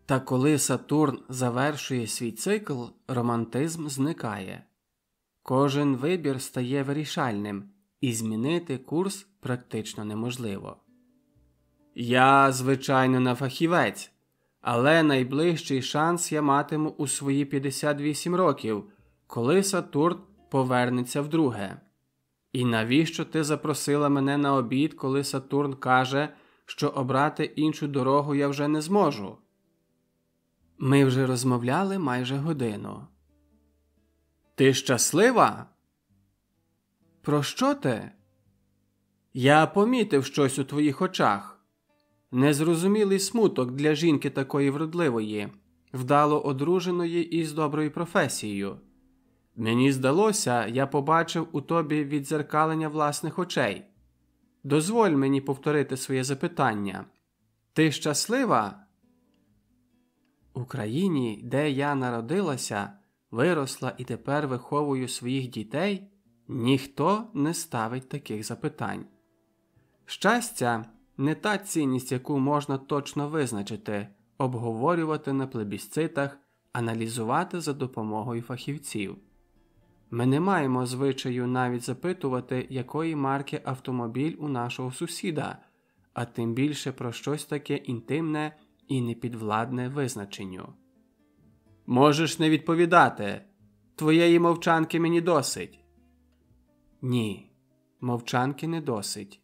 S1: Та коли Сатурн завершує свій цикл, романтизм зникає. Кожен вибір стає вирішальним, і змінити курс практично неможливо. Я, звичайно, не фахівець, але найближчий шанс я матиму у свої 58 років, коли Сатурн повернеться вдруге. І навіщо ти запросила мене на обід, коли Сатурн каже, що обрати іншу дорогу я вже не зможу? Ми вже розмовляли майже годину. Ти щаслива? Про що ти? Я помітив щось у твоїх очах. Незрозумілий смуток для жінки такої вродливої, вдало одруженої і з доброю професією. Мені здалося, я побачив у тобі відзеркалення власних очей. Дозволь мені повторити своє запитання. Ти щаслива? Україні, де я народилася, виросла і тепер виховую своїх дітей, ніхто не ставить таких запитань. Щастя, не та цінність, яку можна точно визначити, обговорювати на плебісцитах, аналізувати за допомогою фахівців. Ми не маємо звичаю навіть запитувати, якої марки автомобіль у нашого сусіда, а тим більше про щось таке інтимне і непідвладне визначенню. Можеш не відповідати. Твоєї мовчанки мені досить. Ні, мовчанки не досить.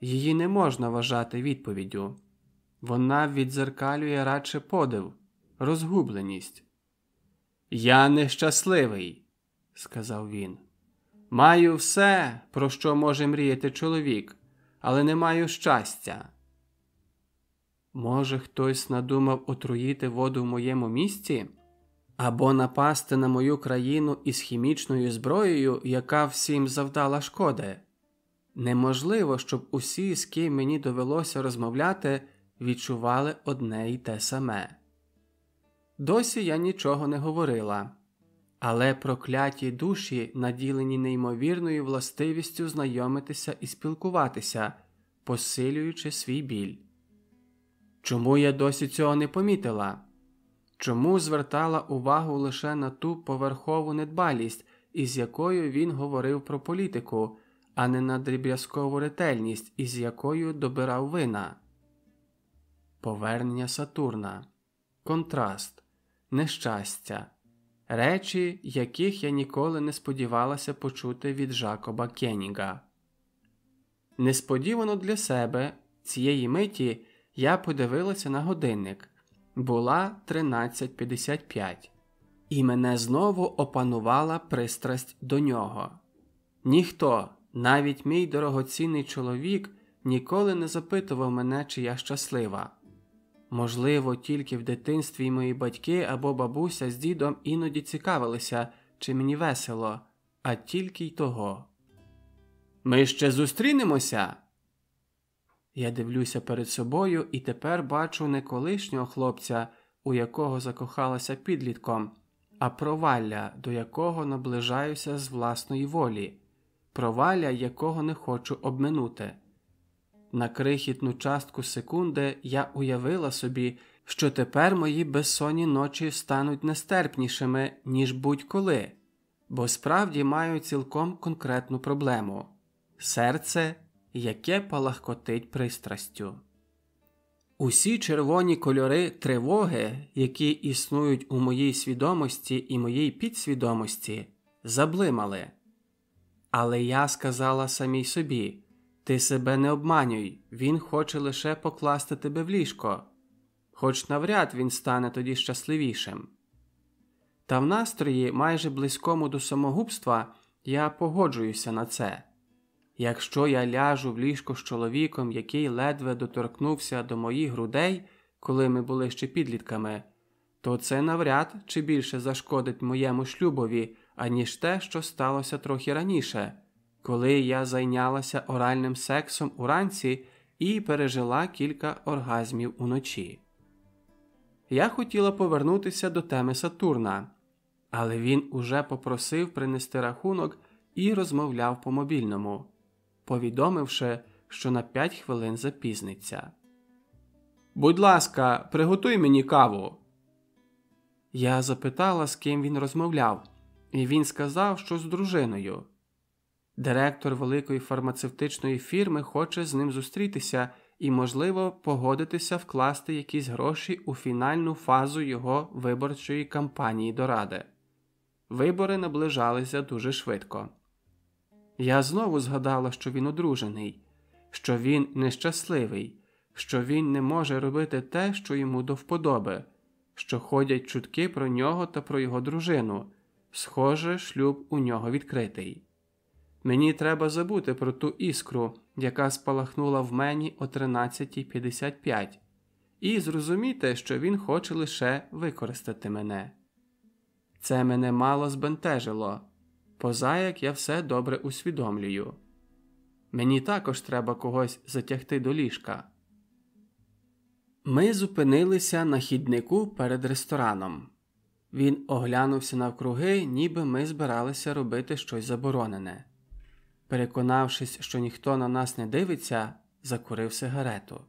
S1: Її не можна вважати відповіддю. Вона віддзеркалює радше подив, розгубленість. Я нещасливий, сказав він. Маю все, про що може мріяти чоловік, але не маю щастя. Може, хтось надумав отруїти воду в моєму місці? Або напасти на мою країну із хімічною зброєю, яка всім завдала шкоди. Неможливо, щоб усі, з ким мені довелося розмовляти, відчували одне й те саме. Досі я нічого не говорила, але прокляті душі, наділені неймовірною властивістю знайомитися і спілкуватися, посилюючи свій біль. Чому я досі цього не помітила? Чому звертала увагу лише на ту поверхову недбалість, із якою він говорив про політику, а не на дріб'язкову ретельність, із якою добирав вина? Повернення Сатурна, контраст, нещастя, речі, яких я ніколи не сподівалася почути від Жакоба Кеніга. Несподівано для себе цієї миті я подивилася на годинник була 13.55, і мене знову опанувала пристрасть до нього. Ніхто, навіть мій дорогоцінний чоловік, ніколи не запитував мене, чи я щаслива. Можливо, тільки в дитинстві мої батьки або бабуся з дідом іноді цікавилися, чи мені весело, а тільки й того. Ми ще зустрінемося. Я дивлюся перед собою і тепер бачу не колишнього хлопця, у якого закохалася підлітком, а провалля, до якого наближаюся з власної волі, провалля, якого не хочу обминути. На крихітну частку секунди я уявила собі, що тепер мої безсонні ночі стануть нестерпнішими, ніж будь-коли, бо справді маю цілком конкретну проблему серце яке палахкотить пристрастю. Усі червоні кольори тривоги, які існують у моїй свідомості і моїй підсвідомості, заблимали. Але я сказала самій собі ти себе не обманюй, він хоче лише покласти тебе в ліжко, хоч навряд він стане тоді щасливішим. Та в настрої, майже близькому до самогубства, я погоджуюся на це. Якщо я ляжу в ліжко з чоловіком, який ледве доторкнувся до моїх грудей, коли ми були ще підлітками, то це навряд чи більше зашкодить моєму шлюбові, аніж те, що сталося трохи раніше, коли я зайнялася оральним сексом уранці і пережила кілька оргазмів уночі. Я хотіла повернутися до теми Сатурна, але він уже попросив принести рахунок і розмовляв по мобільному, повідомивши, що на 5 хвилин запізниться. Будь ласка, приготуй мені каву. Я запитала, з ким він розмовляв, і він сказав, що з дружиною. Директор великої фармацевтичної фірми хоче з ним зустрітися і, можливо, погодитися вкласти якісь гроші у фінальну фазу його виборчої кампанії до ради. Вибори наближалися дуже швидко. Я знову згадала, що він одружений, що він нещасливий, що він не може робити те, що йому до вподоби, що ходять чутки про нього та про його дружину. Схоже, шлюб у нього відкритий. Мені треба забути про ту іскру, яка спалахнула в мені о 13.55, і зрозуміти, що він хоче лише використати мене. Це мене мало збентежило, позаяк я все добре усвідомлюю. Мені також треба когось затягти до ліжка. Ми зупинилися на хіднику перед рестораном. Він оглянувся навкруги, ніби ми збиралися робити щось заборонене. Переконавшись, що ніхто на нас не дивиться, закурив сигарету.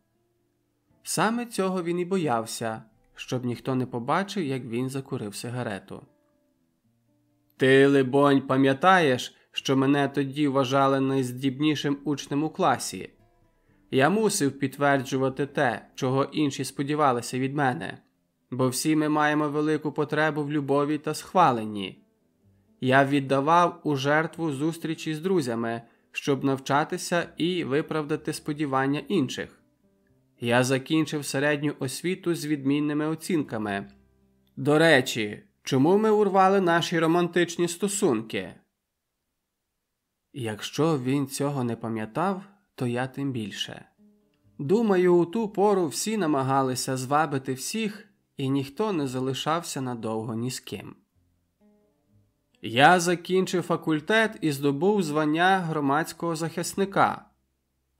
S1: Саме цього він і боявся, щоб ніхто не побачив, як він закурив сигарету. Ти, либонь, пам'ятаєш, що мене тоді вважали найздібнішим учнем у класі. Я мусив підтверджувати те, чого інші сподівалися від мене, бо всі ми маємо велику потребу в любові та схваленні. Я віддавав у жертву зустрічі з друзями, щоб навчатися і виправдати сподівання інших. Я закінчив середню освіту з відмінними оцінками. До речі, чому ми урвали наші романтичні стосунки? Якщо він цього не пам'ятав, то я тим більше. Думаю, у ту пору всі намагалися звабити всіх, і ніхто не залишався надовго ні з ким. Я закінчив факультет і здобув звання громадського захисника.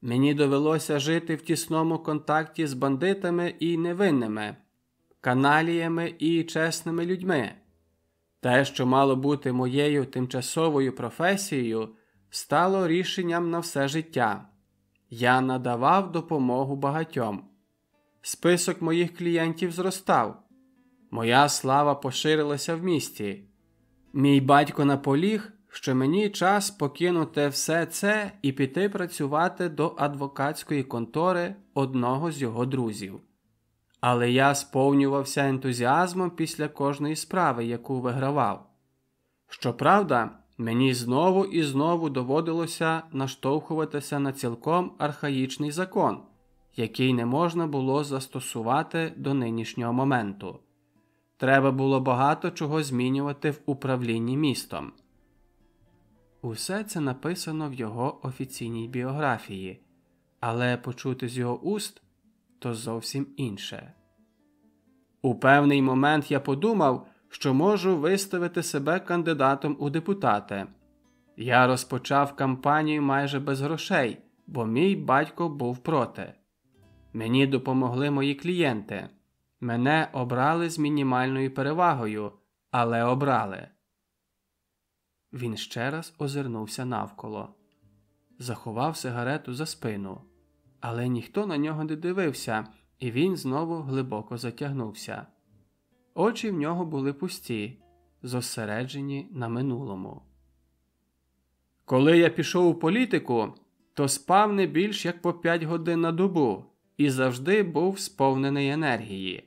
S1: Мені довелося жити в тісному контакті з бандитами і невинними, каналіями і чесними людьми. Те, що мало бути моєю тимчасовою професією, стало рішенням на все життя. Я надавав допомогу багатьом. Список моїх клієнтів зростав. Моя слава поширилася в місті. Мій батько наполіг, що мені час покинути все це і піти працювати до адвокатської контори одного з його друзів. Але я сповнювався ентузіазмом після кожної справи, яку вигравав. Щоправда, мені знову і знову доводилося наштовхуватися на цілком архаїчний закон, який не можна було застосувати до нинішнього моменту. Треба було багато чого змінювати в управлінні містом. Усе це написано в його офіційній біографії, але почути з його уст то зовсім інше. У певний момент я подумав, що можу виставити себе кандидатом у депутати. Я розпочав кампанію майже без грошей, бо мій батько був проти. Мені допомогли мої клієнти. Мене обрали з мінімальною перевагою, але обрали. Він ще раз озирнувся навколо, заховав сигарету за спину, але ніхто на нього не дивився, і він знову глибоко затягнувся. Очі в нього були пусті, зосереджені на минулому. Коли я пішов у політику, то спав не більш як по п'ять годин на добу і завжди був сповнений енергії.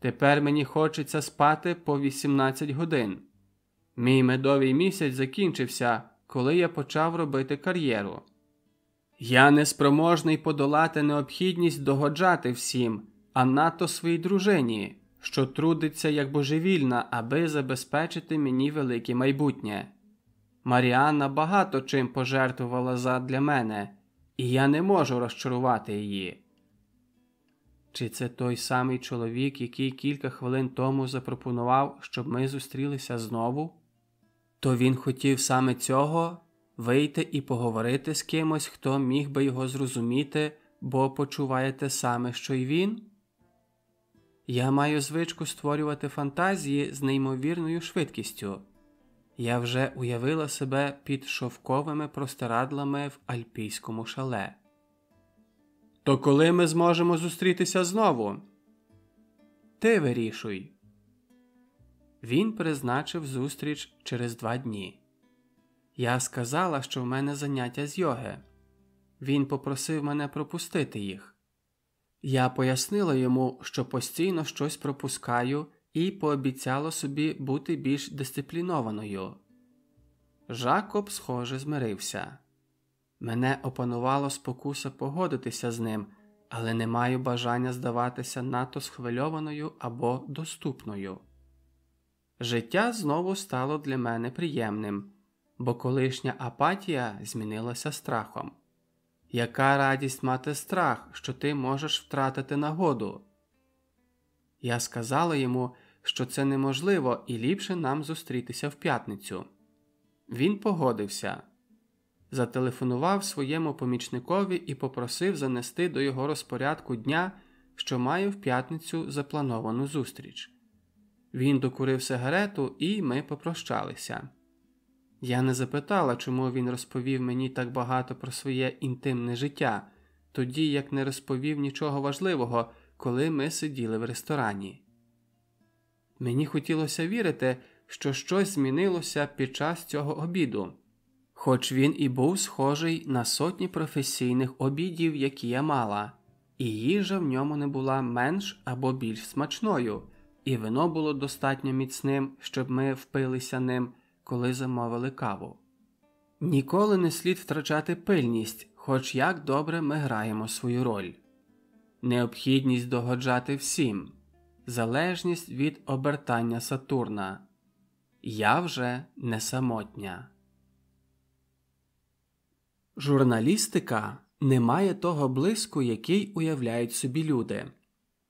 S1: Тепер мені хочеться спати по 18 годин. Мій медовий місяць закінчився, коли я почав робити кар'єру. Я неспроможний подолати необхідність догоджати всім, а надто своїй дружині, що трудиться як божевільна, аби забезпечити мені велике майбутнє. Маріанна багато чим пожертвувала задля мене, і я не можу розчарувати її. Чи це той самий чоловік, який кілька хвилин тому запропонував, щоб ми зустрілися знову? То він хотів саме цього вийти і поговорити з кимось, хто міг би його зрозуміти, бо почуває те саме, що й він? Я маю звичку створювати фантазії з неймовірною швидкістю. Я вже уявила себе під шовковими простирадлами в альпійському шале. То коли ми зможемо зустрітися знову? Ти вирішуй. Він призначив зустріч через два дні. Я сказала, що в мене заняття з йоги. Він попросив мене пропустити їх. Я пояснила йому, що постійно щось пропускаю, і пообіцяла собі бути більш дисциплінованою. Жакоб, схоже, змирився. Мене опанувало спокуса погодитися з ним, але не маю бажання здаватися надто схвильованою або доступною. Життя знову стало для мене приємним, бо колишня апатія змінилася страхом. Яка радість мати страх, що ти можеш втратити нагоду? Я сказала йому, що це неможливо і ліпше нам зустрітися в п'ятницю. Він погодився, зателефонував своєму помічникові і попросив занести до його розпорядку дня, що має в п'ятницю заплановану зустріч. Він докурив сигарету, і ми попрощалися. Я не запитала, чому він розповів мені так багато про своє інтимне життя, тоді як не розповів нічого важливого, коли ми сиділи в ресторані. Мені хотілося вірити, що щось змінилося під час цього обіду, хоч він і був схожий на сотні професійних обідів, які я мала, і їжа в ньому не була менш або більш смачною, і вино було достатньо міцним, щоб ми впилися ним коли замовили каву. Ніколи не слід втрачати пильність, хоч як добре ми граємо свою роль, необхідність догоджати всім, залежність від обертання Сатурна. Я вже не самотня. Журналістика не має того блиску, який уявляють собі люди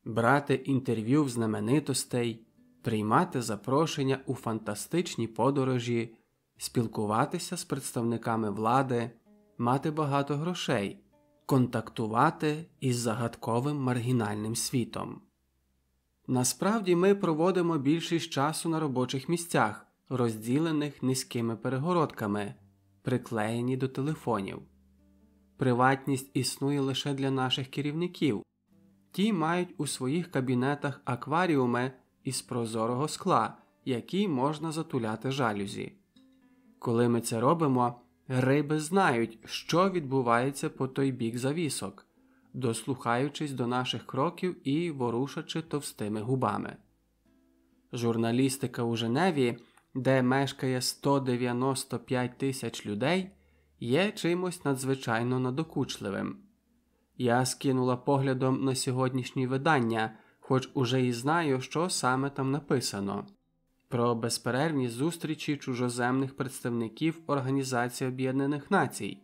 S1: брати інтерв'ю в знаменитостей приймати запрошення у фантастичні подорожі, спілкуватися з представниками влади, мати багато грошей, контактувати із загадковим маргінальним світом. Насправді ми проводимо більшість часу на робочих місцях, розділених низькими перегородками, приклеєні до телефонів. Приватність існує лише для наших керівників, ті мають у своїх кабінетах акваріуми із прозорого скла, які можна затуляти жалюзі. Коли ми це робимо, риби знають, що відбувається по той бік завісок, дослухаючись до наших кроків і ворушачи товстими губами. Журналістика у Женеві, де мешкає 195 тисяч людей, є чимось надзвичайно надокучливим. Я скинула поглядом на сьогоднішні видання, хоч уже і знаю, що саме там написано про безперервні зустрічі чужоземних представників Організації Об'єднаних Націй,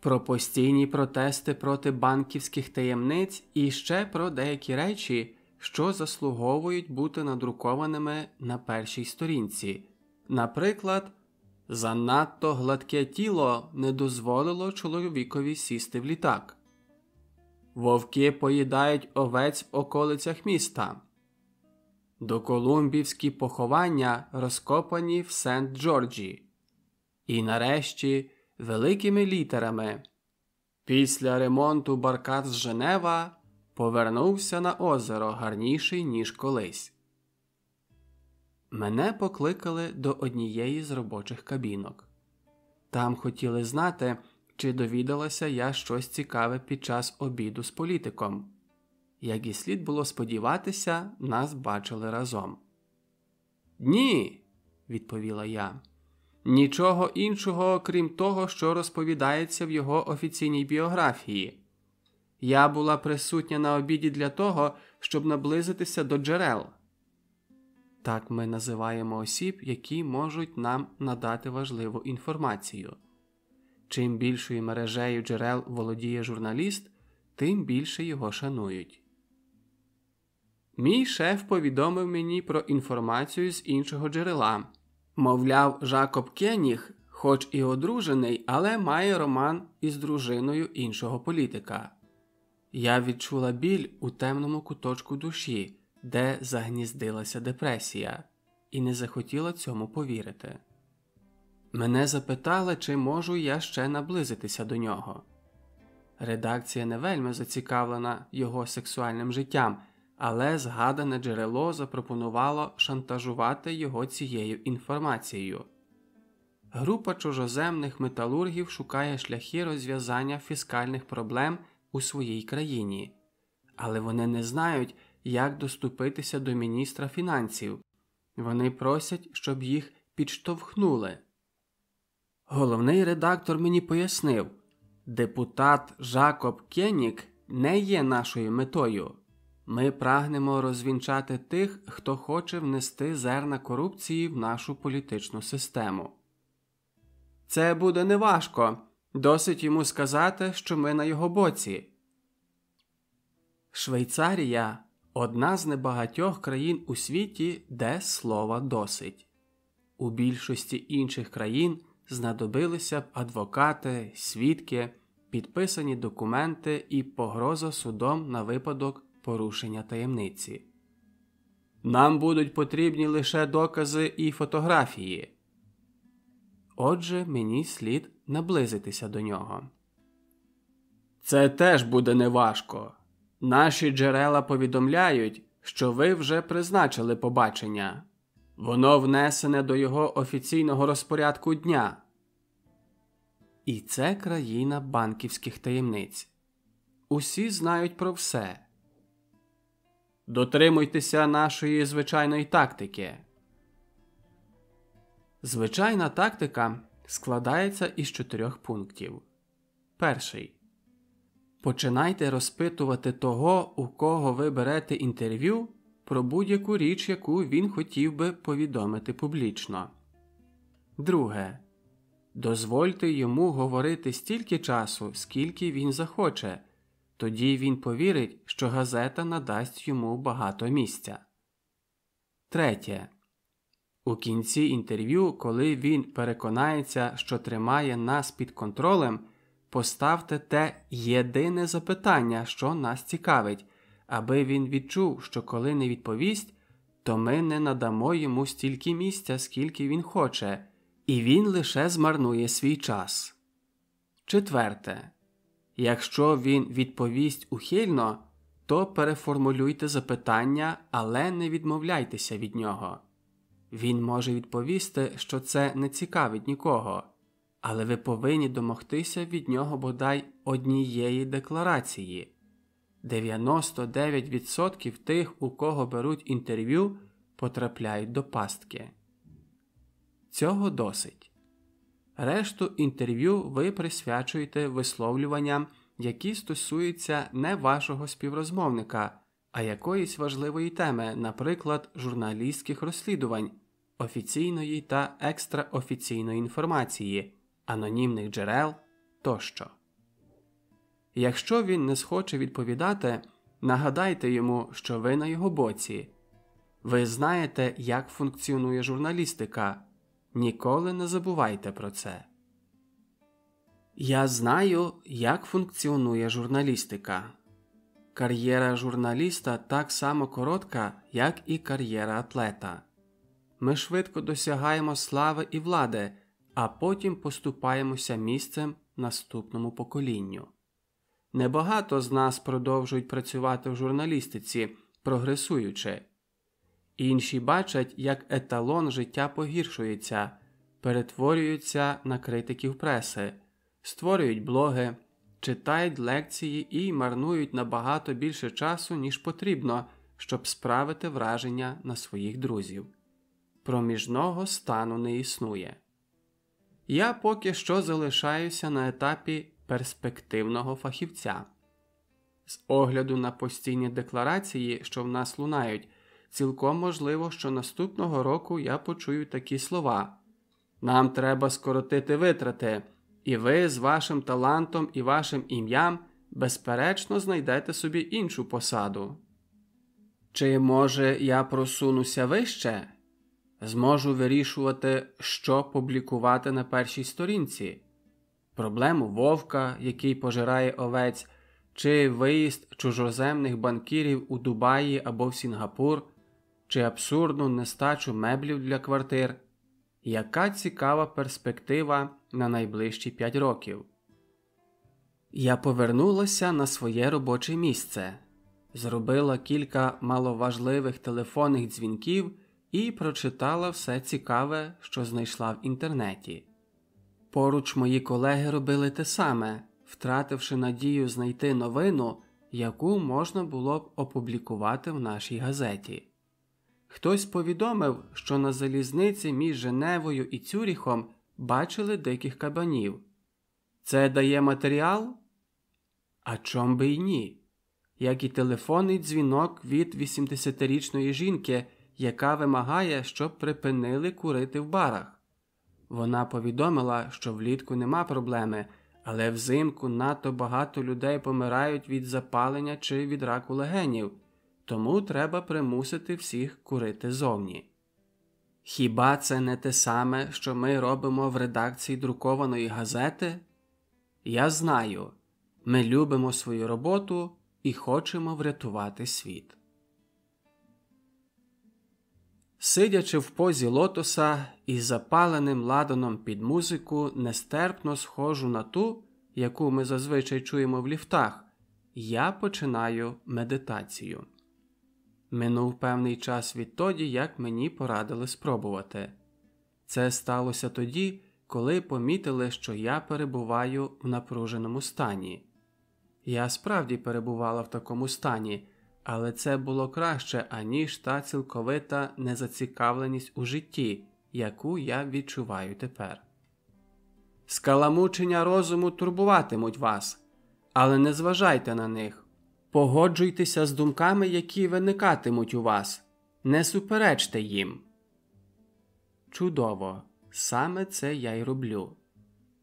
S1: про постійні протести проти банківських таємниць і ще про деякі речі, що заслуговують бути надрукованими на першій сторінці. Наприклад, занадто гладке тіло не дозволило чоловікові сісти в літак. Вовки поїдають овець в околицях міста. Доколумбівські поховання розкопані в Сент Джорджі. І нарешті великими літерами. Після ремонту Баркат з Женева повернувся на озеро гарніший, ніж колись. Мене покликали до однієї з робочих кабінок. Там хотіли знати, чи довідалася я щось цікаве під час обіду з політиком. Як і слід було сподіватися, нас бачили разом. Ні, відповіла я. Нічого іншого, крім того, що розповідається в його офіційній біографії. Я була присутня на обіді для того, щоб наблизитися до джерел, Так ми називаємо осіб, які можуть нам надати важливу інформацію. Чим більшою мережею джерел володіє журналіст, тим більше його шанують. Мій шеф повідомив мені про інформацію з іншого джерела. Мовляв, Жакоб Кеніг, хоч і одружений, але має роман із дружиною іншого політика. Я відчула біль у темному куточку душі, де загніздилася депресія, і не захотіла цьому повірити. Мене запитали, чи можу я ще наблизитися до нього. Редакція не вельми зацікавлена його сексуальним життям, але згадане джерело запропонувало шантажувати його цією інформацією. Група чужоземних металургів шукає шляхи розв'язання фіскальних проблем у своїй країні, але вони не знають, як доступитися до міністра фінансів. Вони просять, щоб їх підштовхнули. Головний редактор мені пояснив депутат Жакоб Кенік не є нашою метою. Ми прагнемо розвінчати тих, хто хоче внести зерна корупції в нашу політичну систему. Це буде неважко. Досить йому сказати, що ми на його боці. Швейцарія одна з небагатьох країн у світі, де слова досить. У більшості інших країн знадобилися б адвокати, свідки, підписані документи і погроза судом на випадок порушення таємниці. Нам будуть потрібні лише докази і фотографії. Отже, мені слід наблизитися до нього. Це теж буде неважко. Наші джерела повідомляють, що ви вже призначили побачення. Воно внесене до його офіційного розпорядку дня. І це країна банківських таємниць. Усі знають про все. Дотримуйтеся нашої звичайної тактики. Звичайна тактика складається із чотирьох пунктів. Перший. Починайте розпитувати того, у кого ви берете інтерв'ю про будь-яку річ, яку він хотів би повідомити публічно. Друге. Дозвольте йому говорити стільки часу, скільки він захоче. Тоді він повірить, що газета надасть йому багато місця. Третє. У кінці інтерв'ю, коли він переконається, що тримає нас під контролем, поставте те єдине запитання, що нас цікавить, аби він відчув, що коли не відповість, то ми не надамо йому стільки місця, скільки він хоче, і він лише змарнує свій час. Четверте. Якщо він відповість ухильно, то переформулюйте запитання, але не відмовляйтеся від нього. Він може відповісти, що це не цікавить нікого, але ви повинні домогтися від нього бодай однієї декларації. 99% тих, у кого беруть інтерв'ю, потрапляють до пастки. Цього досить. Решту інтерв'ю ви присвячуєте висловлюванням, які стосуються не вашого співрозмовника, а якоїсь важливої теми, наприклад, журналістських розслідувань, офіційної та екстраофіційної інформації, анонімних джерел тощо. Якщо він не схоче відповідати, нагадайте йому, що ви на його боці. Ви знаєте, як функціонує журналістика. Ніколи не забувайте про це. Я знаю, як функціонує журналістика. Кар'єра журналіста так само коротка, як і кар'єра атлета. Ми швидко досягаємо слави і влади, а потім поступаємося місцем наступному поколінню. Небагато з нас продовжують працювати в журналістиці, прогресуючи. Інші бачать, як еталон життя погіршується, перетворюються на критиків преси, створюють блоги, читають лекції і марнують набагато більше часу, ніж потрібно, щоб справити враження на своїх друзів. Проміжного стану не існує. Я поки що залишаюся на етапі перспективного фахівця. З огляду на постійні декларації, що в нас лунають, цілком можливо, що наступного року я почую такі слова. Нам треба скоротити витрати, і ви з вашим талантом і вашим ім'ям безперечно знайдете собі іншу посаду. Чи, може, я просунуся вище? Зможу вирішувати, що публікувати на першій сторінці, проблему вовка, який пожирає овець, чи виїзд чужоземних банкірів у Дубаї або в Сінгапур, чи абсурдну нестачу меблів для квартир. Яка цікава перспектива на найближчі п'ять років? Я повернулася на своє робоче місце, зробила кілька маловажливих телефонних дзвінків і прочитала все цікаве, що знайшла в інтернеті. Поруч мої колеги робили те саме, втративши надію знайти новину, яку можна було б опублікувати в нашій газеті. Хтось повідомив, що на залізниці між Женевою і Цюріхом бачили диких кабанів. Це дає матеріал? А чом би й ні? Як і телефонний дзвінок від 80-річної жінки, яка вимагає, щоб припинили курити в барах. Вона повідомила, що влітку нема проблеми, але взимку надто багато людей помирають від запалення чи від раку легенів тому треба примусити всіх курити зовні. Хіба це не те саме, що ми робимо в редакції друкованої газети? Я знаю, ми любимо свою роботу і хочемо врятувати світ. Сидячи в позі лотоса із запаленим ладаном під музику, нестерпно схожу на ту, яку ми зазвичай чуємо в ліфтах, я починаю медитацію. Минув певний час відтоді, як мені порадили спробувати. Це сталося тоді, коли помітили, що я перебуваю в напруженому стані. Я справді перебувала в такому стані, але це було краще, аніж та цілковита незацікавленість у житті, яку я відчуваю тепер. Скаламучення розуму турбуватимуть вас, але не зважайте на них. Погоджуйтеся з думками, які виникатимуть у вас, не суперечте їм. Чудово, саме це я й роблю.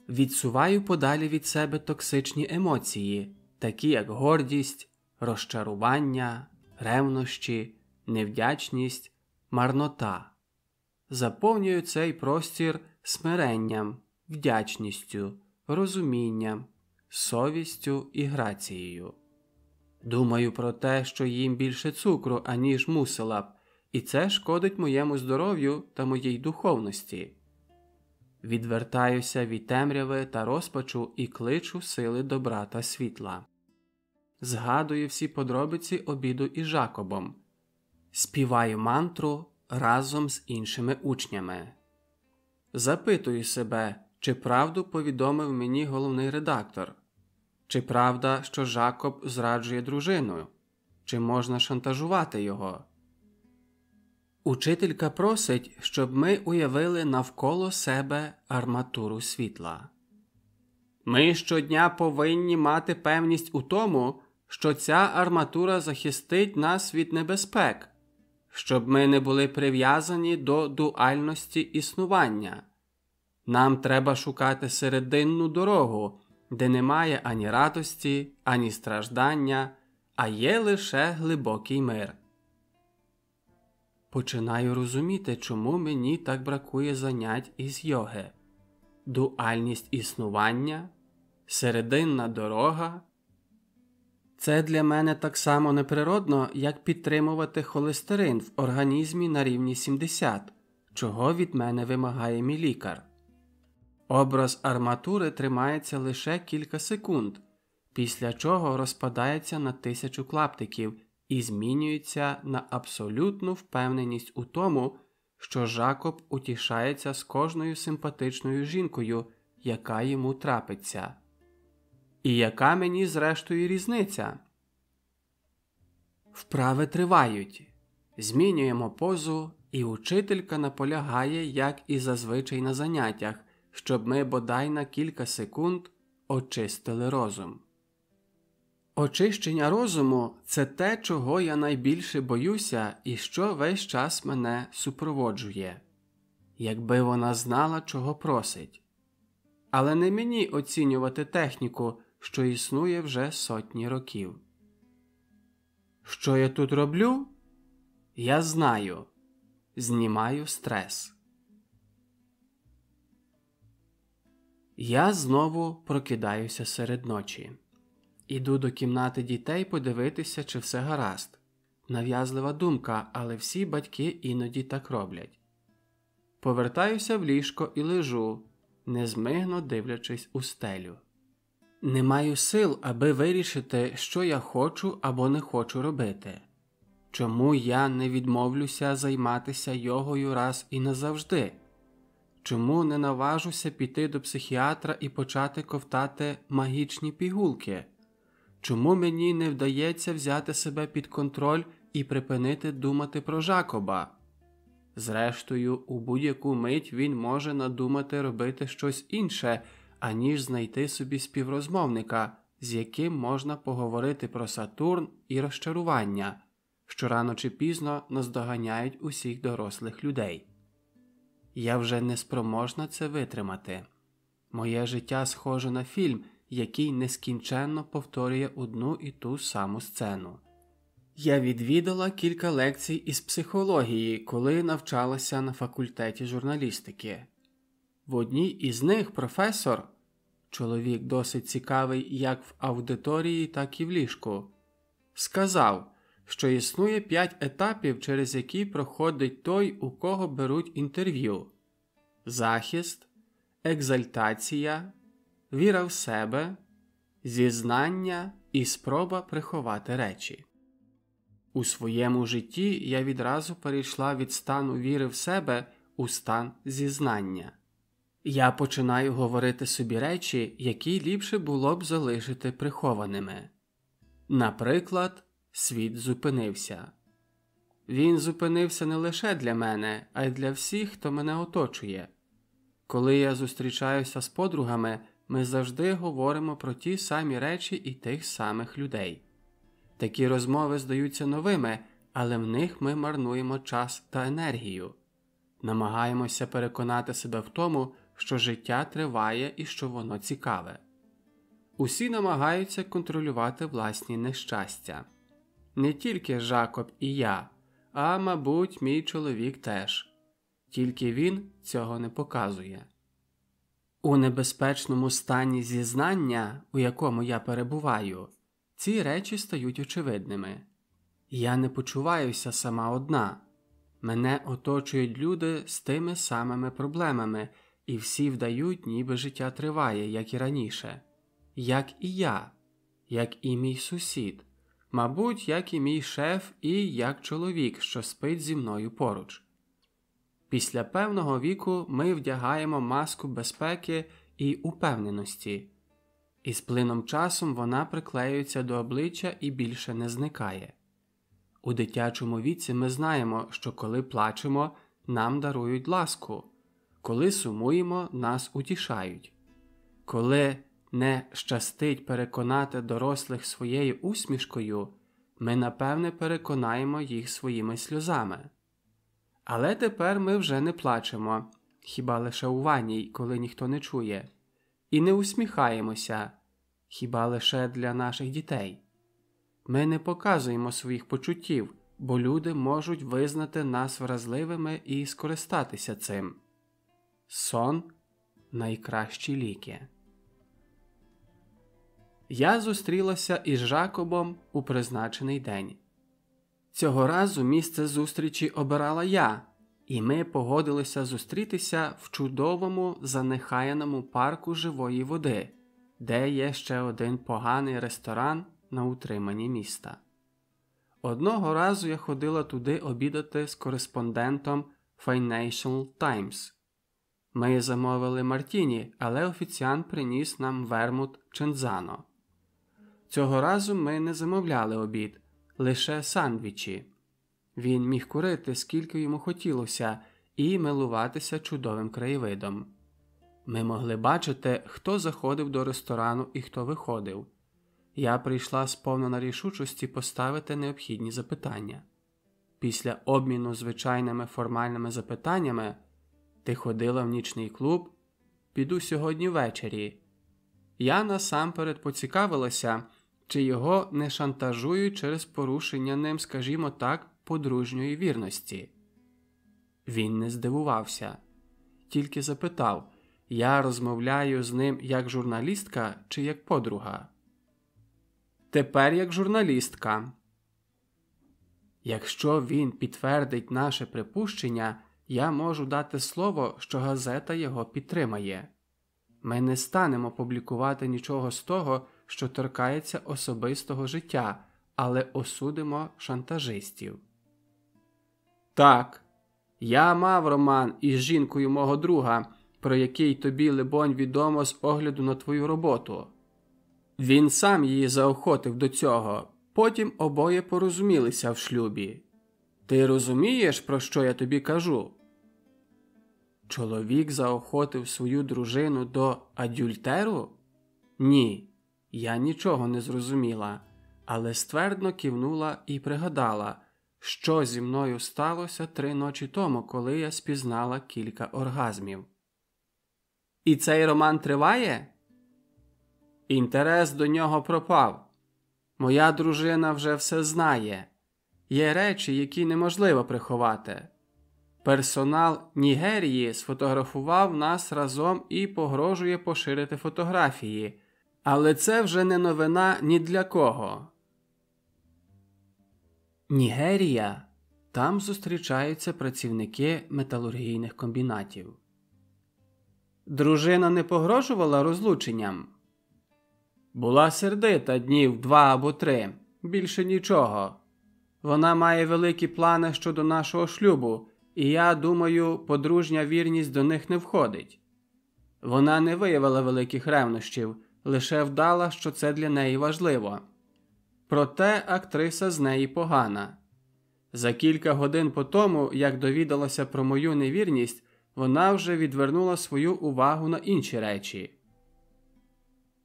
S1: Відсуваю подалі від себе токсичні емоції, такі як гордість, розчарування, ревнощі, невдячність, марнота. Заповнюю цей простір смиренням, вдячністю, розумінням, совістю і грацією. Думаю про те, що їм більше цукру, аніж мусила б, і це шкодить моєму здоров'ю та моїй духовності. Відвертаюся від темряви та розпачу і кличу сили добра та світла. Згадую всі подробиці обіду із Жакобом, співаю мантру разом з іншими учнями. Запитую себе, чи правду повідомив мені головний редактор. Чи правда, що Жакоб зраджує дружину? Чи можна шантажувати його? Учителька просить, щоб ми уявили навколо себе арматуру світла. Ми щодня повинні мати певність у тому, що ця арматура захистить нас від небезпек, щоб ми не були прив'язані до дуальності існування. Нам треба шукати серединну дорогу де немає ані радості, ані страждання, а є лише глибокий мир. Починаю розуміти, чому мені так бракує занять із йоги, дуальність існування, серединна дорога. Це для мене так само неприродно, як підтримувати холестерин в організмі на рівні 70, чого від мене вимагає мій лікар. Образ арматури тримається лише кілька секунд, після чого розпадається на тисячу клаптиків і змінюється на абсолютну впевненість у тому, що Жакоб утішається з кожною симпатичною жінкою, яка йому трапиться. І яка мені, зрештою, різниця? Вправи тривають. Змінюємо позу, і учителька наполягає, як і зазвичай на заняттях щоб ми бодай на кілька секунд очистили розум. Очищення розуму це те, чого я найбільше боюся і що весь час мене супроводжує, якби вона знала, чого просить. Але не мені оцінювати техніку, що існує вже сотні років. Що я тут роблю? Я знаю, знімаю стрес. Я знову прокидаюся серед ночі. Іду до кімнати дітей подивитися, чи все гаразд. Нав'язлива думка, але всі батьки іноді так роблять. Повертаюся в ліжко і лежу, незмигно дивлячись у стелю. Не маю сил, аби вирішити, що я хочу або не хочу робити. Чому я не відмовлюся займатися йогою раз і назавжди? Чому не наважуся піти до психіатра і почати ковтати магічні пігулки? Чому мені не вдається взяти себе під контроль і припинити думати про Жакоба? Зрештою, у будь-яку мить він може надумати робити щось інше, аніж знайти собі співрозмовника, з яким можна поговорити про Сатурн і розчарування, що рано чи пізно наздоганяють усіх дорослих людей. Я вже не спроможна це витримати. Моє життя схоже на фільм, який нескінченно повторює одну і ту саму сцену. Я відвідала кілька лекцій із психології, коли навчалася на факультеті журналістики. В одній із них професор, чоловік досить цікавий як в аудиторії, так і в ліжку, сказав, що існує п'ять етапів, через які проходить той, у кого беруть інтерв'ю: захист, екзальтація, віра в себе, зізнання і спроба приховати речі. У своєму житті я відразу перейшла від стану віри в себе у стан зізнання. Я починаю говорити собі речі, які ліпше було б залишити прихованими. Наприклад, світ зупинився. Він зупинився не лише для мене, а й для всіх, хто мене оточує. Коли я зустрічаюся з подругами, ми завжди говоримо про ті самі речі і тих самих людей. Такі розмови здаються новими, але в них ми марнуємо час та енергію, намагаємося переконати себе в тому, що життя триває і що воно цікаве. Усі намагаються контролювати власні нещастя. Не тільки Жакоб і я, а мабуть, мій чоловік теж, тільки він цього не показує. У небезпечному стані зізнання, у якому я перебуваю, ці речі стають очевидними. Я не почуваюся сама одна, мене оточують люди з тими самими проблемами, і всі вдають, ніби життя триває, як і раніше, як і я, як і мій сусід, мабуть, як і мій шеф, і як чоловік, що спить зі мною поруч. Після певного віку ми вдягаємо маску безпеки і упевненості, і з плином часом вона приклеюється до обличчя і більше не зникає. У дитячому віці ми знаємо, що коли плачемо, нам дарують ласку, коли сумуємо, нас утішають, коли не щастить переконати дорослих своєю усмішкою, ми напевне переконаємо їх своїми сльозами. Але тепер ми вже не плачемо, хіба лише у ванній, коли ніхто не чує, і не усміхаємося, хіба лише для наших дітей. Ми не показуємо своїх почуттів, бо люди можуть визнати нас вразливими і скористатися цим. Сон найкращі ліки. Я зустрілася із Жакобом у призначений день. Цього разу місце зустрічі обирала я, і ми погодилися зустрітися в чудовому занехаяному парку живої води, де є ще один поганий ресторан на утриманні міста. Одного разу я ходила туди обідати з кореспондентом Financial Times. Ми замовили Мартіні, але офіціант приніс нам вермут Чензано. Цього разу ми не замовляли обід лише сандвічі. Він міг курити, скільки йому хотілося, і милуватися чудовим краєвидом. Ми могли бачити, хто заходив до ресторану і хто виходив. я прийшла сповнена рішучості поставити необхідні запитання. Після обміну звичайними формальними запитаннями ти ходила в нічний клуб, піду сьогодні ввечері. Я насамперед поцікавилася, чи його не шантажують через порушення ним, скажімо так, подружньої вірності. Він не здивувався, тільки запитав я розмовляю з ним як журналістка чи як подруга. Тепер як журналістка. Якщо він підтвердить наше припущення, я можу дати слово, що газета його підтримає. Ми не станемо публікувати нічого з того, що торкається особистого життя, але осудимо шантажистів. Так, я мав роман із жінкою мого друга, про який тобі, либонь, відомо з огляду на твою роботу. Він сам її заохотив до цього, потім обоє порозумілися в шлюбі. Ти розумієш, про що я тобі кажу? Чоловік заохотив свою дружину до адюльтеру? Ні, я нічого не зрозуміла, але ствердно кивнула і пригадала, що зі мною сталося три ночі тому, коли я спізнала кілька оргазмів. І цей роман триває? Інтерес до нього пропав. Моя дружина вже все знає. Є речі, які неможливо приховати. Персонал Нігерії сфотографував нас разом і погрожує поширити фотографії, але це вже не новина ні для кого. Нігерія там зустрічаються працівники металургійних комбінатів. Дружина не погрожувала розлученням. Була сердита днів два або три, більше нічого. Вона має великі плани щодо нашого шлюбу, і я думаю, подружня вірність до них не входить. Вона не виявила великих ревнощів, лише вдала, що це для неї важливо. Проте актриса з неї погана. За кілька годин по тому, як довідалася про мою невірність, вона вже відвернула свою увагу на інші речі.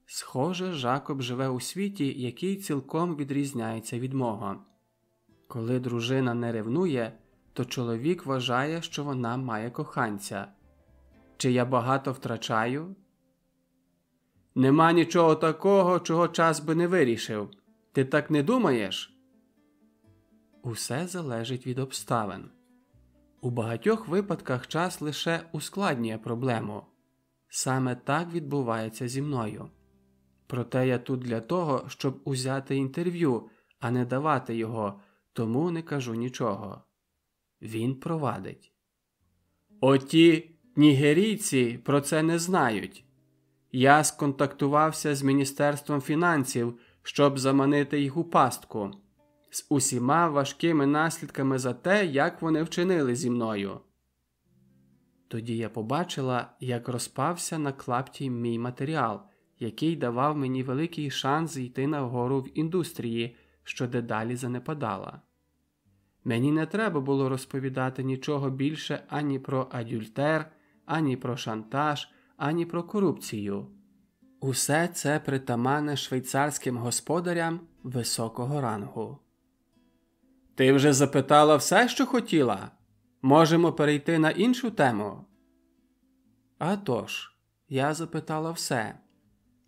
S1: Схоже, Жакоб живе у світі, який цілком відрізняється від мого. Коли дружина не ревнує, то чоловік вважає, що вона має коханця. Чи я багато втрачаю? Нема нічого такого, чого час би не вирішив. Ти так не думаєш? Усе залежить від обставин. У багатьох випадках час лише ускладнює проблему. Саме так відбувається зі мною. Проте я тут для того, щоб узяти інтерв'ю, а не давати його, тому не кажу нічого. Він провадить. Оті нігерійці про це не знають. Я сконтактувався з Міністерством фінансів, щоб заманити їх у пастку з усіма важкими наслідками за те, як вони вчинили зі мною. Тоді я побачила, як розпався на клапті мій матеріал, який давав мені великий шанс зійти нагору в індустрії, що дедалі занепадала. Мені не треба було розповідати нічого більше ані про адюльтер, ані про шантаж, ані про корупцію. Усе це притаманне швейцарським господарям високого рангу. Ти вже запитала все, що хотіла? Можемо перейти на іншу тему? «А тож, я запитала все,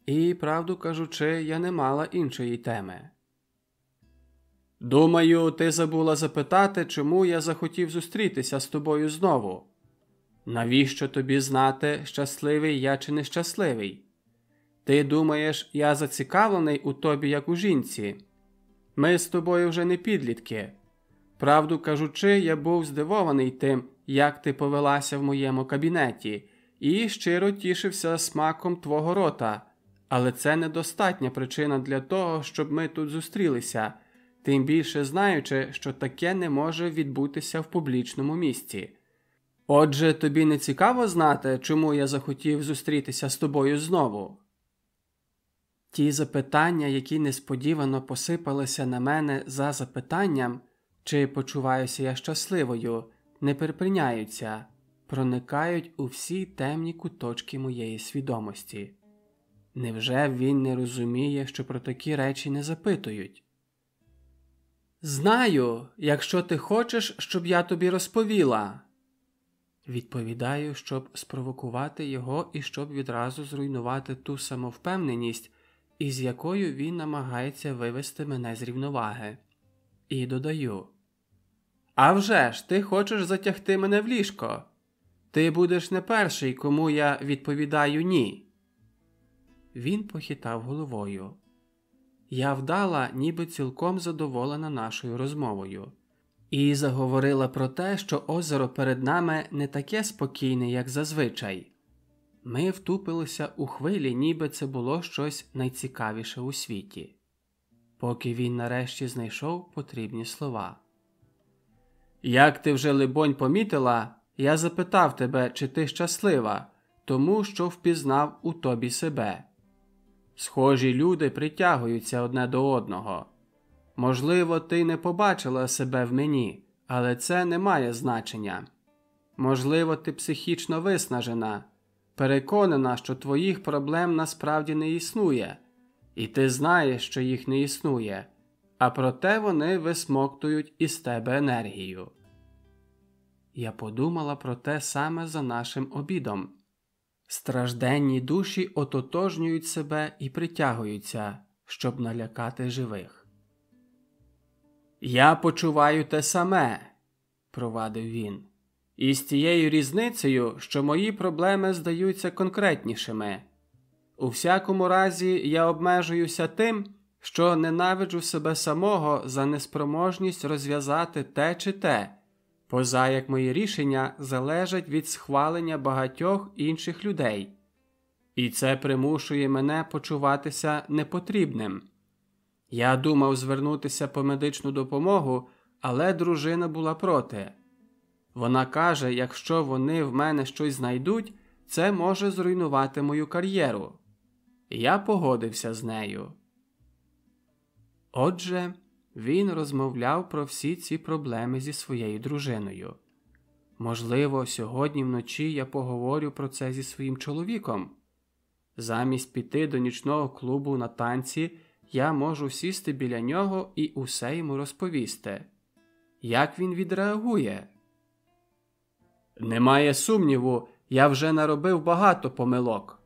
S1: і, правду кажучи, я не мала іншої теми. Думаю, ти забула запитати, чому я захотів зустрітися з тобою знову. Навіщо тобі знати, щасливий я чи нещасливий? Ти думаєш, я зацікавлений у тобі, як у жінці? Ми з тобою вже не підлітки. Правду кажучи, я був здивований тим, як ти повелася в моєму кабінеті, і щиро тішився смаком твого рота, але це недостатня причина для того, щоб ми тут зустрілися, тим більше знаючи, що таке не може відбутися в публічному місці. Отже, тобі не цікаво знати, чому я захотів зустрітися з тобою знову? Ті запитання, які несподівано посипалися на мене за запитанням, чи почуваюся я щасливою, не припиняються, проникають у всі темні куточки моєї свідомості. Невже він не розуміє, що про такі речі не запитують? Знаю, якщо ти хочеш, щоб я тобі розповіла. Відповідаю, щоб спровокувати його і щоб відразу зруйнувати ту самовпевненість, із якою він намагається вивести мене з рівноваги. І додаю: «А вже ж, ти хочеш затягти мене в ліжко. Ти будеш не перший, кому я відповідаю ні. Він похитав головою. Я вдала, ніби цілком задоволена нашою розмовою, і заговорила про те, що озеро перед нами не таке спокійне, як зазвичай. Ми втупилися у хвилі, ніби це було щось найцікавіше у світі. Поки він нарешті знайшов потрібні слова. Як ти вже, либонь, помітила, я запитав тебе, чи ти щаслива, тому що впізнав у тобі себе. Схожі люди притягуються одне до одного. Можливо, ти не побачила себе в мені, але це не має значення. Можливо, ти психічно виснажена, переконана, що твоїх проблем насправді не існує, і ти знаєш, що їх не існує, а проте вони висмоктують із тебе енергію. Я подумала про те саме за нашим обідом. Стражденні душі ототожнюють себе і притягуються, щоб налякати живих. Я почуваю те саме, провадив він, і з тією різницею, що мої проблеми здаються конкретнішими. У всякому разі, я обмежуюся тим, що ненавиджу себе самого за неспроможність розв'язати те чи те поза як мої рішення залежать від схвалення багатьох інших людей, і це примушує мене почуватися непотрібним. Я думав звернутися по медичну допомогу, але дружина була проти. Вона каже, якщо вони в мене щось знайдуть, це може зруйнувати мою кар'єру. Я погодився з нею. Отже, він розмовляв про всі ці проблеми зі своєю дружиною. Можливо, сьогодні вночі я поговорю про це зі своїм чоловіком. Замість піти до нічного клубу на танці, я можу сісти біля нього і усе йому розповісти. Як він відреагує? Немає сумніву, я вже наробив багато помилок.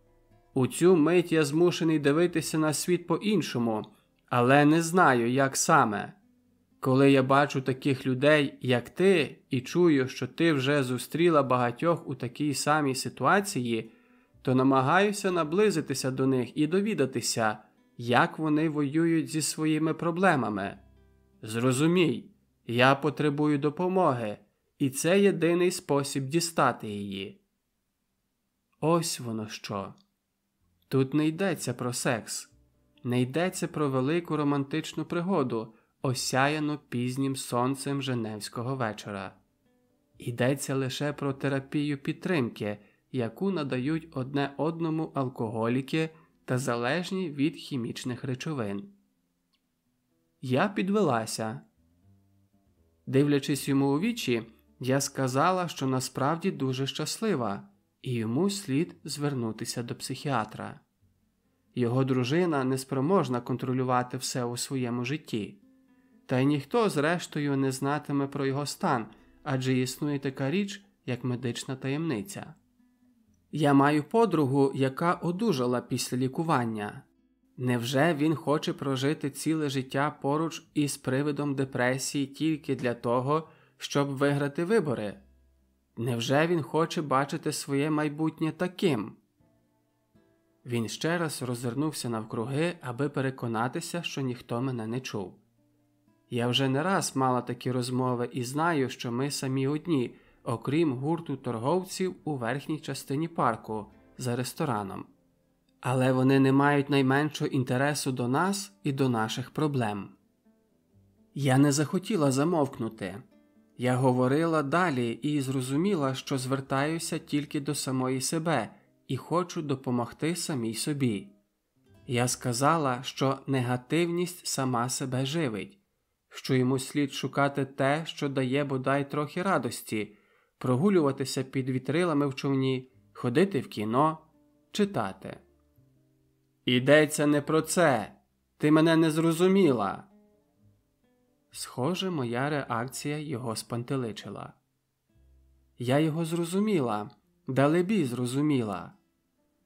S1: У цю мить я змушений дивитися на світ по іншому але не знаю, як саме. Коли я бачу таких людей, як ти, і чую, що ти вже зустріла багатьох у такій самій ситуації, то намагаюся наблизитися до них і довідатися, як вони воюють зі своїми проблемами. Зрозумій, я потребую допомоги, і це єдиний спосіб дістати її. Ось воно що. Тут не йдеться про секс не йдеться про велику романтичну пригоду, осяяну пізнім сонцем Женевського вечора. Йдеться лише про терапію підтримки, яку надають одне одному алкоголіки та залежні від хімічних речовин. Я підвелася. Дивлячись йому у вічі, я сказала, що насправді дуже щаслива, і йому слід звернутися до психіатра. Його дружина неспроможна контролювати все у своєму житті, та й ніхто, зрештою, не знатиме про його стан адже існує така річ, як медична таємниця. Я маю подругу, яка одужала після лікування. Невже він хоче прожити ціле життя поруч із привидом депресії тільки для того, щоб виграти вибори? Невже він хоче бачити своє майбутнє таким? Він ще раз роззирнувся навкруги, аби переконатися, що ніхто мене не чув. Я вже не раз мала такі розмови і знаю, що ми самі одні, окрім гурту торговців у верхній частині парку за рестораном. Але вони не мають найменшого інтересу до нас і до наших проблем. Я не захотіла замовкнути. Я говорила далі і зрозуміла, що звертаюся тільки до самої себе і хочу допомогти самій собі. Я сказала, що негативність сама себе живить, що йому слід шукати те, що дає бодай трохи радості, прогулюватися під вітрилами в човні, ходити в кіно, читати. Ідеться не про це. Ти мене не зрозуміла. Схоже, моя реакція його спантеличила. Я його зрозуміла, далебі зрозуміла.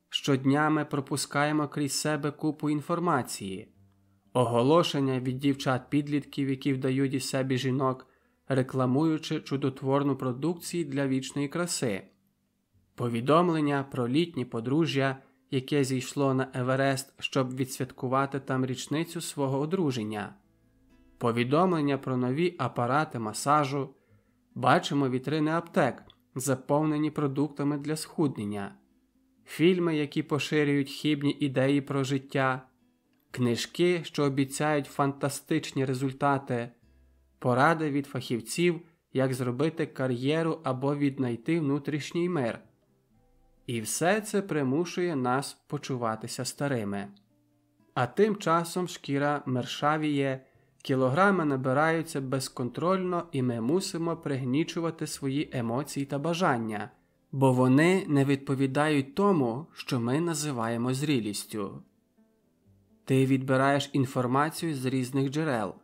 S1: Щодня ми пропускаємо крізь себе купу інформації, оголошення від дівчат підлітків, які вдають із себе жінок, рекламуючи чудотворну продукцію для вічної краси, повідомлення про літнє подружжя, яке зійшло на Еверест, щоб відсвяткувати там річницю свого одруження, повідомлення про нові апарати масажу, бачимо вітрини аптек, заповнені продуктами для схуднення. Фільми, які поширюють хібні ідеї про життя, книжки, що обіцяють фантастичні результати, поради від фахівців, як зробити кар'єру або віднайти внутрішній мир. І все це примушує нас почуватися старими. А тим часом шкіра мершавіє, кілограми набираються безконтрольно, і ми мусимо пригнічувати свої емоції та бажання бо вони не відповідають тому, що ми називаємо зрілістю. Ти відбираєш інформацію з різних джерел,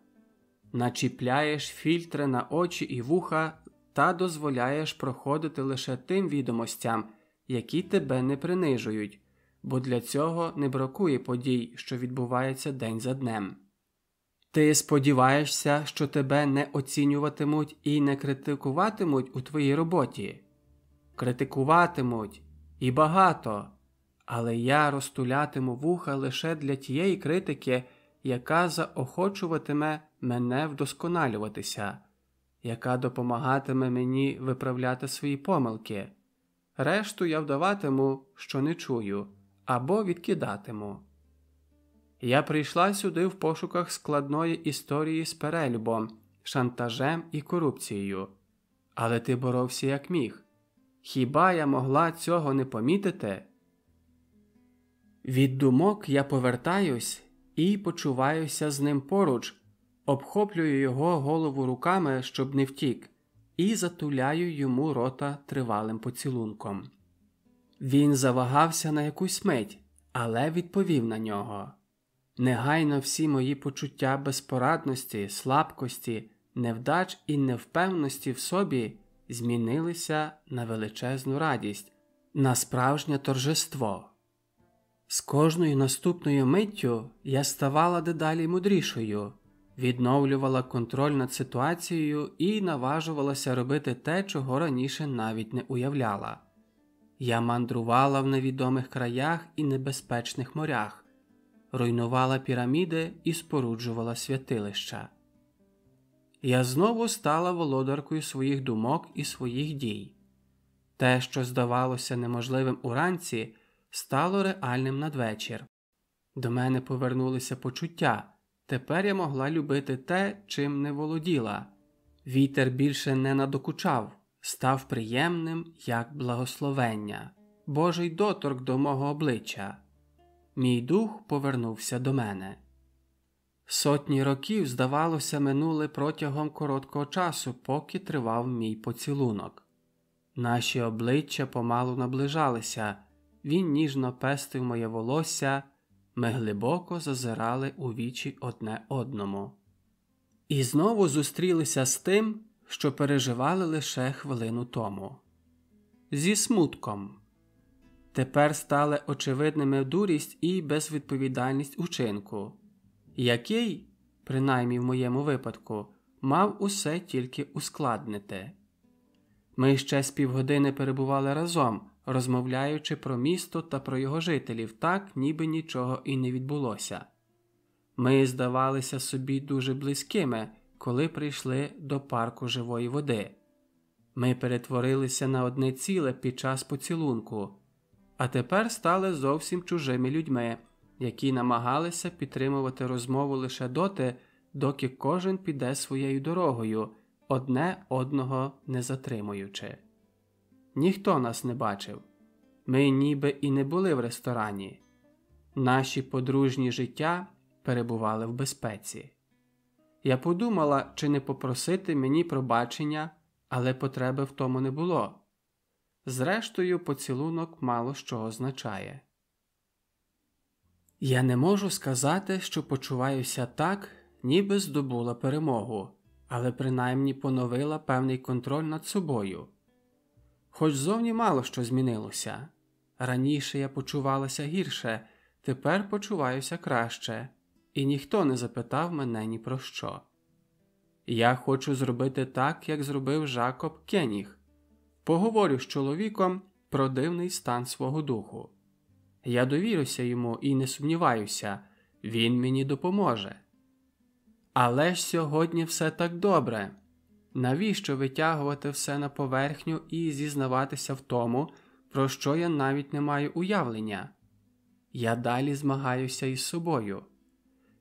S1: начіпляєш фільтри на очі і вуха та дозволяєш проходити лише тим відомостям, які тебе не принижують, бо для цього не бракує подій, що відбуваються день за днем. Ти сподіваєшся, що тебе не оцінюватимуть і не критикуватимуть у твоїй роботі критикуватимуть і багато, але я розтулятиму вуха лише для тієї критики, яка заохочуватиме мене вдосконалюватися, яка допомагатиме мені виправляти свої помилки. Решту я вдаватиму, що не чую, або відкидатиму. Я прийшла сюди в пошуках складної історії з перелюбом, шантажем і корупцією, але ти боровся як міг. Хіба я могла цього не помітити? Від думок я повертаюсь і почуваюся з ним поруч, обхоплюю його голову руками, щоб не втік, і затуляю йому рота тривалим поцілунком. Він завагався на якусь мить, але відповів на нього. Негайно всі мої почуття безпорадності, слабкості, невдач і невпевності в собі змінилися на величезну радість, на справжнє торжество. З кожною наступною миттю я ставала дедалі мудрішою, відновлювала контроль над ситуацією і наважувалася робити те, чого раніше навіть не уявляла. Я мандрувала в невідомих краях і небезпечних морях, руйнувала піраміди і споруджувала святилища я знову стала володаркою своїх думок і своїх дій. Те, що здавалося неможливим уранці, стало реальним надвечір. До мене повернулися почуття. Тепер я могла любити те, чим не володіла. Вітер більше не надокучав, став приємним, як благословення, Божий доторк до мого обличчя. Мій дух повернувся до мене. Сотні років, здавалося, минули протягом короткого часу, поки тривав мій поцілунок. Наші обличчя помалу наближалися, він ніжно пестив моє волосся, ми глибоко зазирали у вічі одне одному. І знову зустрілися з тим, що переживали лише хвилину тому. Зі смутком. Тепер стали очевидними дурість і безвідповідальність учинку який, принаймні в моєму випадку, мав усе тільки ускладнити. Ми ще з півгодини перебували разом, розмовляючи про місто та про його жителів, так ніби нічого і не відбулося. Ми здавалися собі дуже близькими, коли прийшли до парку живої води. Ми перетворилися на одне ціле під час поцілунку, а тепер стали зовсім чужими людьми, які намагалися підтримувати розмову лише доти, доки кожен піде своєю дорогою, одне одного не затримуючи. Ніхто нас не бачив, ми ніби і не були в ресторані. Наші подружні життя перебували в безпеці. Я подумала, чи не попросити мені пробачення, але потреби в тому не було. Зрештою, поцілунок мало що означає. Я не можу сказати, що почуваюся так, ніби здобула перемогу, але принаймні поновила певний контроль над собою. Хоч зовні мало що змінилося. Раніше я почувалася гірше, тепер почуваюся краще, і ніхто не запитав мене ні про що. Я хочу зробити так, як зробив Жакоб Кеніг. Поговорю з чоловіком про дивний стан свого духу. Я довірюся йому і не сумніваюся, він мені допоможе. Але ж сьогодні все так добре. Навіщо витягувати все на поверхню і зізнаватися в тому, про що я навіть не маю уявлення? Я далі змагаюся із собою.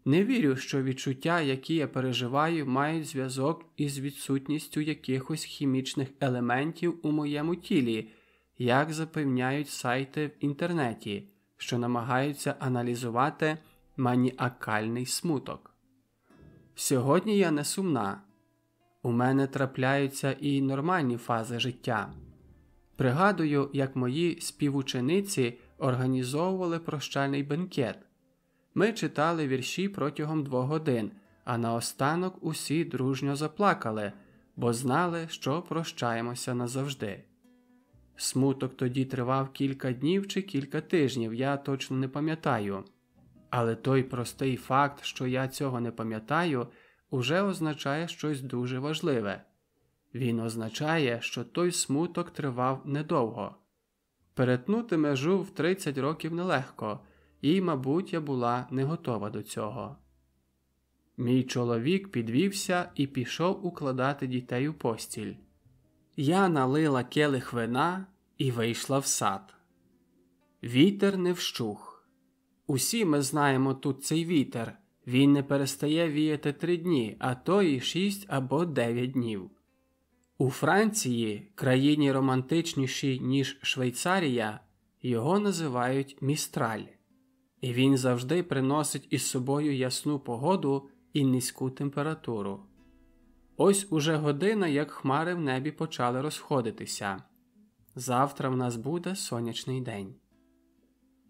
S1: Не вірю, що відчуття, які я переживаю, мають зв'язок із відсутністю якихось хімічних елементів у моєму тілі, як запевняють сайти в інтернеті, що намагаються аналізувати маніакальний смуток. Сьогодні я не сумна. У мене трапляються і нормальні фази життя. Пригадую, як мої співучениці організовували прощальний бенкет. Ми читали вірші протягом двох годин, а наостанок усі дружньо заплакали, бо знали, що прощаємося назавжди. Смуток тоді тривав кілька днів чи кілька тижнів, я точно не пам'ятаю. Але той простий факт, що я цього не пам'ятаю, уже означає щось дуже важливе. Він означає, що той смуток тривав недовго. Перетнути межу в 30 років нелегко, і, мабуть, я була не готова до цього. Мій чоловік підвівся і пішов укладати дітей у постіль. Я налила келих вина і вийшла в сад. Вітер не вщух. Усі ми знаємо тут цей вітер. Він не перестає віяти три дні, а то і шість або дев'ять днів. У Франції, країні романтичнішій, ніж Швейцарія, його називають містраль, і він завжди приносить із собою ясну погоду і низьку температуру. Ось уже година, як хмари в небі почали розходитися. Завтра в нас буде сонячний день.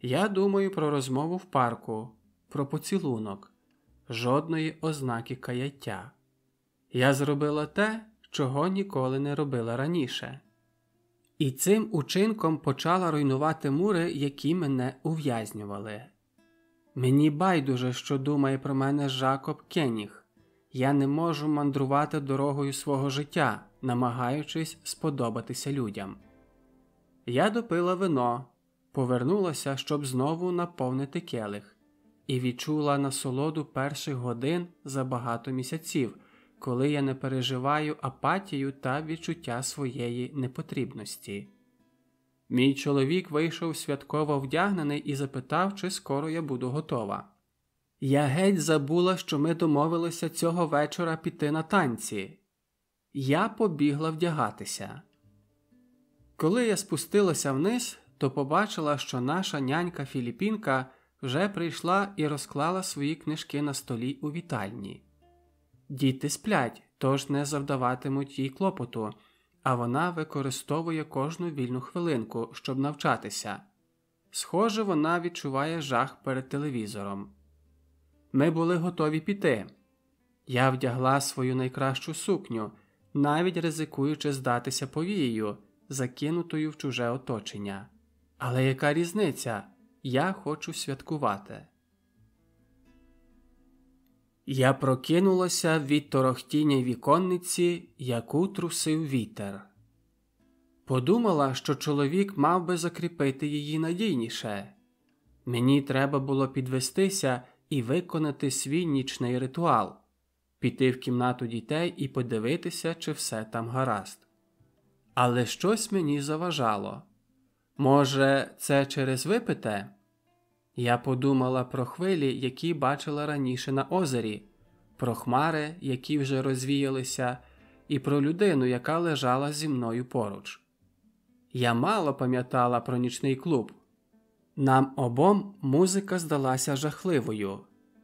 S1: Я думаю про розмову в парку, про поцілунок, жодної ознаки каяття. Я зробила те, чого ніколи не робила раніше. І цим учинком почала руйнувати мури, які мене ув'язнювали. Мені байдуже, що думає про мене Жакоб Кеніг. Я не можу мандрувати дорогою свого життя, намагаючись сподобатися людям. Я допила вино, повернулася, щоб знову наповнити келих, і відчула насолоду перших годин за багато місяців, коли я не переживаю апатію та відчуття своєї непотрібності. Мій чоловік вийшов святково вдягнений і запитав, чи скоро я буду готова. Я геть забула, що ми домовилися цього вечора піти на танці. Я побігла вдягатися. Коли я спустилася вниз, то побачила, що наша нянька Філіпінка вже прийшла і розклала свої книжки на столі у вітальні. Діти сплять, тож не завдаватимуть їй клопоту, а вона використовує кожну вільну хвилинку, щоб навчатися. Схоже, вона відчуває жах перед телевізором. Ми були готові піти. Я вдягла свою найкращу сукню, навіть ризикуючи здатися повією, закинутою в чуже оточення. Але яка різниця? Я хочу святкувати. Я прокинулася від торохтіння віконниці, яку трусив вітер. Подумала, що чоловік мав би закріпити її надійніше. Мені треба було підвестися і виконати свій нічний ритуал, піти в кімнату дітей і подивитися, чи все там гаразд. Але щось мені заважало. Може, це через випите? Я подумала про хвилі, які бачила раніше на озері, про хмари, які вже розвіялися, і про людину, яка лежала зі мною поруч. Я мало пам'ятала про нічний клуб. Нам обом музика здалася жахливою,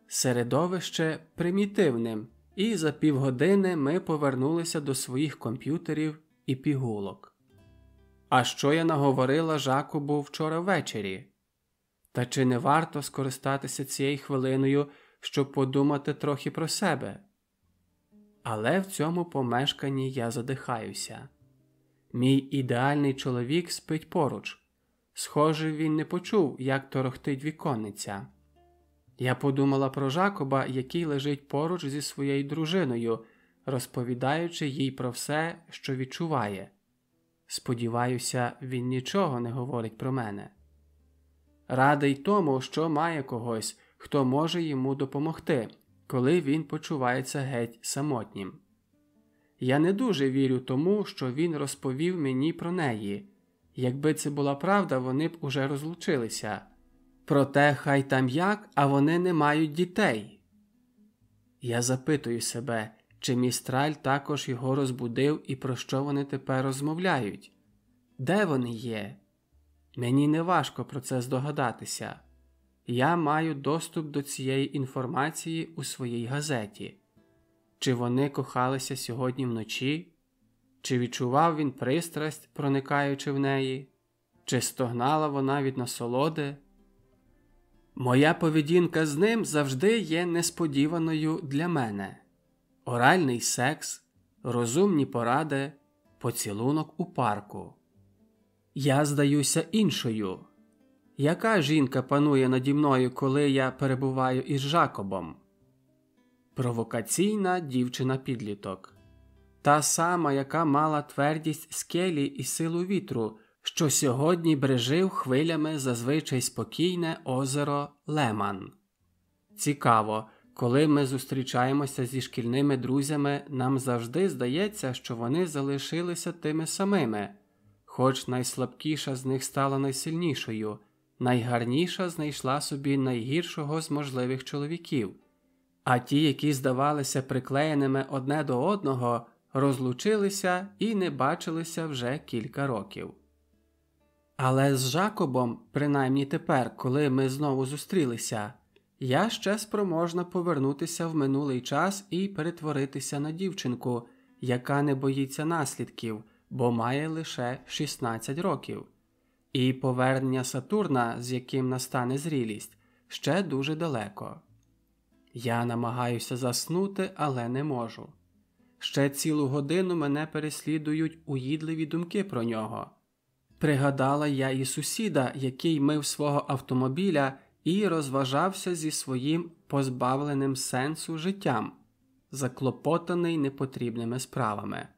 S1: середовище примітивним, і за півгодини ми повернулися до своїх комп'ютерів і пігулок. А що я наговорила Жакобу вчора ввечері? Та чи не варто скористатися цією хвилиною, щоб подумати трохи про себе? Але в цьому помешканні я задихаюся. Мій ідеальний чоловік спить поруч. Схоже, він не почув, як торохтить віконниця. Я подумала про Жакоба, який лежить поруч зі своєю дружиною, розповідаючи їй про все, що відчуває. Сподіваюся, він нічого не говорить про мене. Радий тому, що має когось, хто може йому допомогти, коли він почувається геть самотнім. Я не дуже вірю тому, що він розповів мені про неї. Якби це була правда, вони б уже розлучилися. Проте хай там як, а вони не мають дітей. Я запитую себе, чи містраль також його розбудив і про що вони тепер розмовляють? Де вони є? Мені не важко про це здогадатися. Я маю доступ до цієї інформації у своїй газеті. Чи вони кохалися сьогодні вночі? Чи відчував він пристрасть, проникаючи в неї, чи стогнала вона від насолоди? Моя поведінка з ним завжди є несподіваною для мене оральний секс, розумні поради, поцілунок у парку. Я здаюся іншою. Яка жінка панує наді мною, коли я перебуваю із Жакобом? Провокаційна дівчина підліток, та сама, яка мала твердість скелі і силу вітру, що сьогодні брежив хвилями зазвичай спокійне озеро Леман. Цікаво, коли ми зустрічаємося зі шкільними друзями, нам завжди здається, що вони залишилися тими самими, хоч найслабкіша з них стала найсильнішою, найгарніша знайшла собі найгіршого з можливих чоловіків, а ті, які здавалися приклеєними одне до одного, розлучилися і не бачилися вже кілька років. Але з Жакобом, принаймні тепер, коли ми знову зустрілися, я ще спроможна повернутися в минулий час і перетворитися на дівчинку, яка не боїться наслідків, бо має лише 16 років, і повернення Сатурна, з яким настане зрілість, ще дуже далеко. Я намагаюся заснути, але не можу. Ще цілу годину мене переслідують уїдливі думки про нього. Пригадала я і сусіда, який мив свого автомобіля і розважався зі своїм позбавленим сенсу життям, заклопотаний непотрібними справами.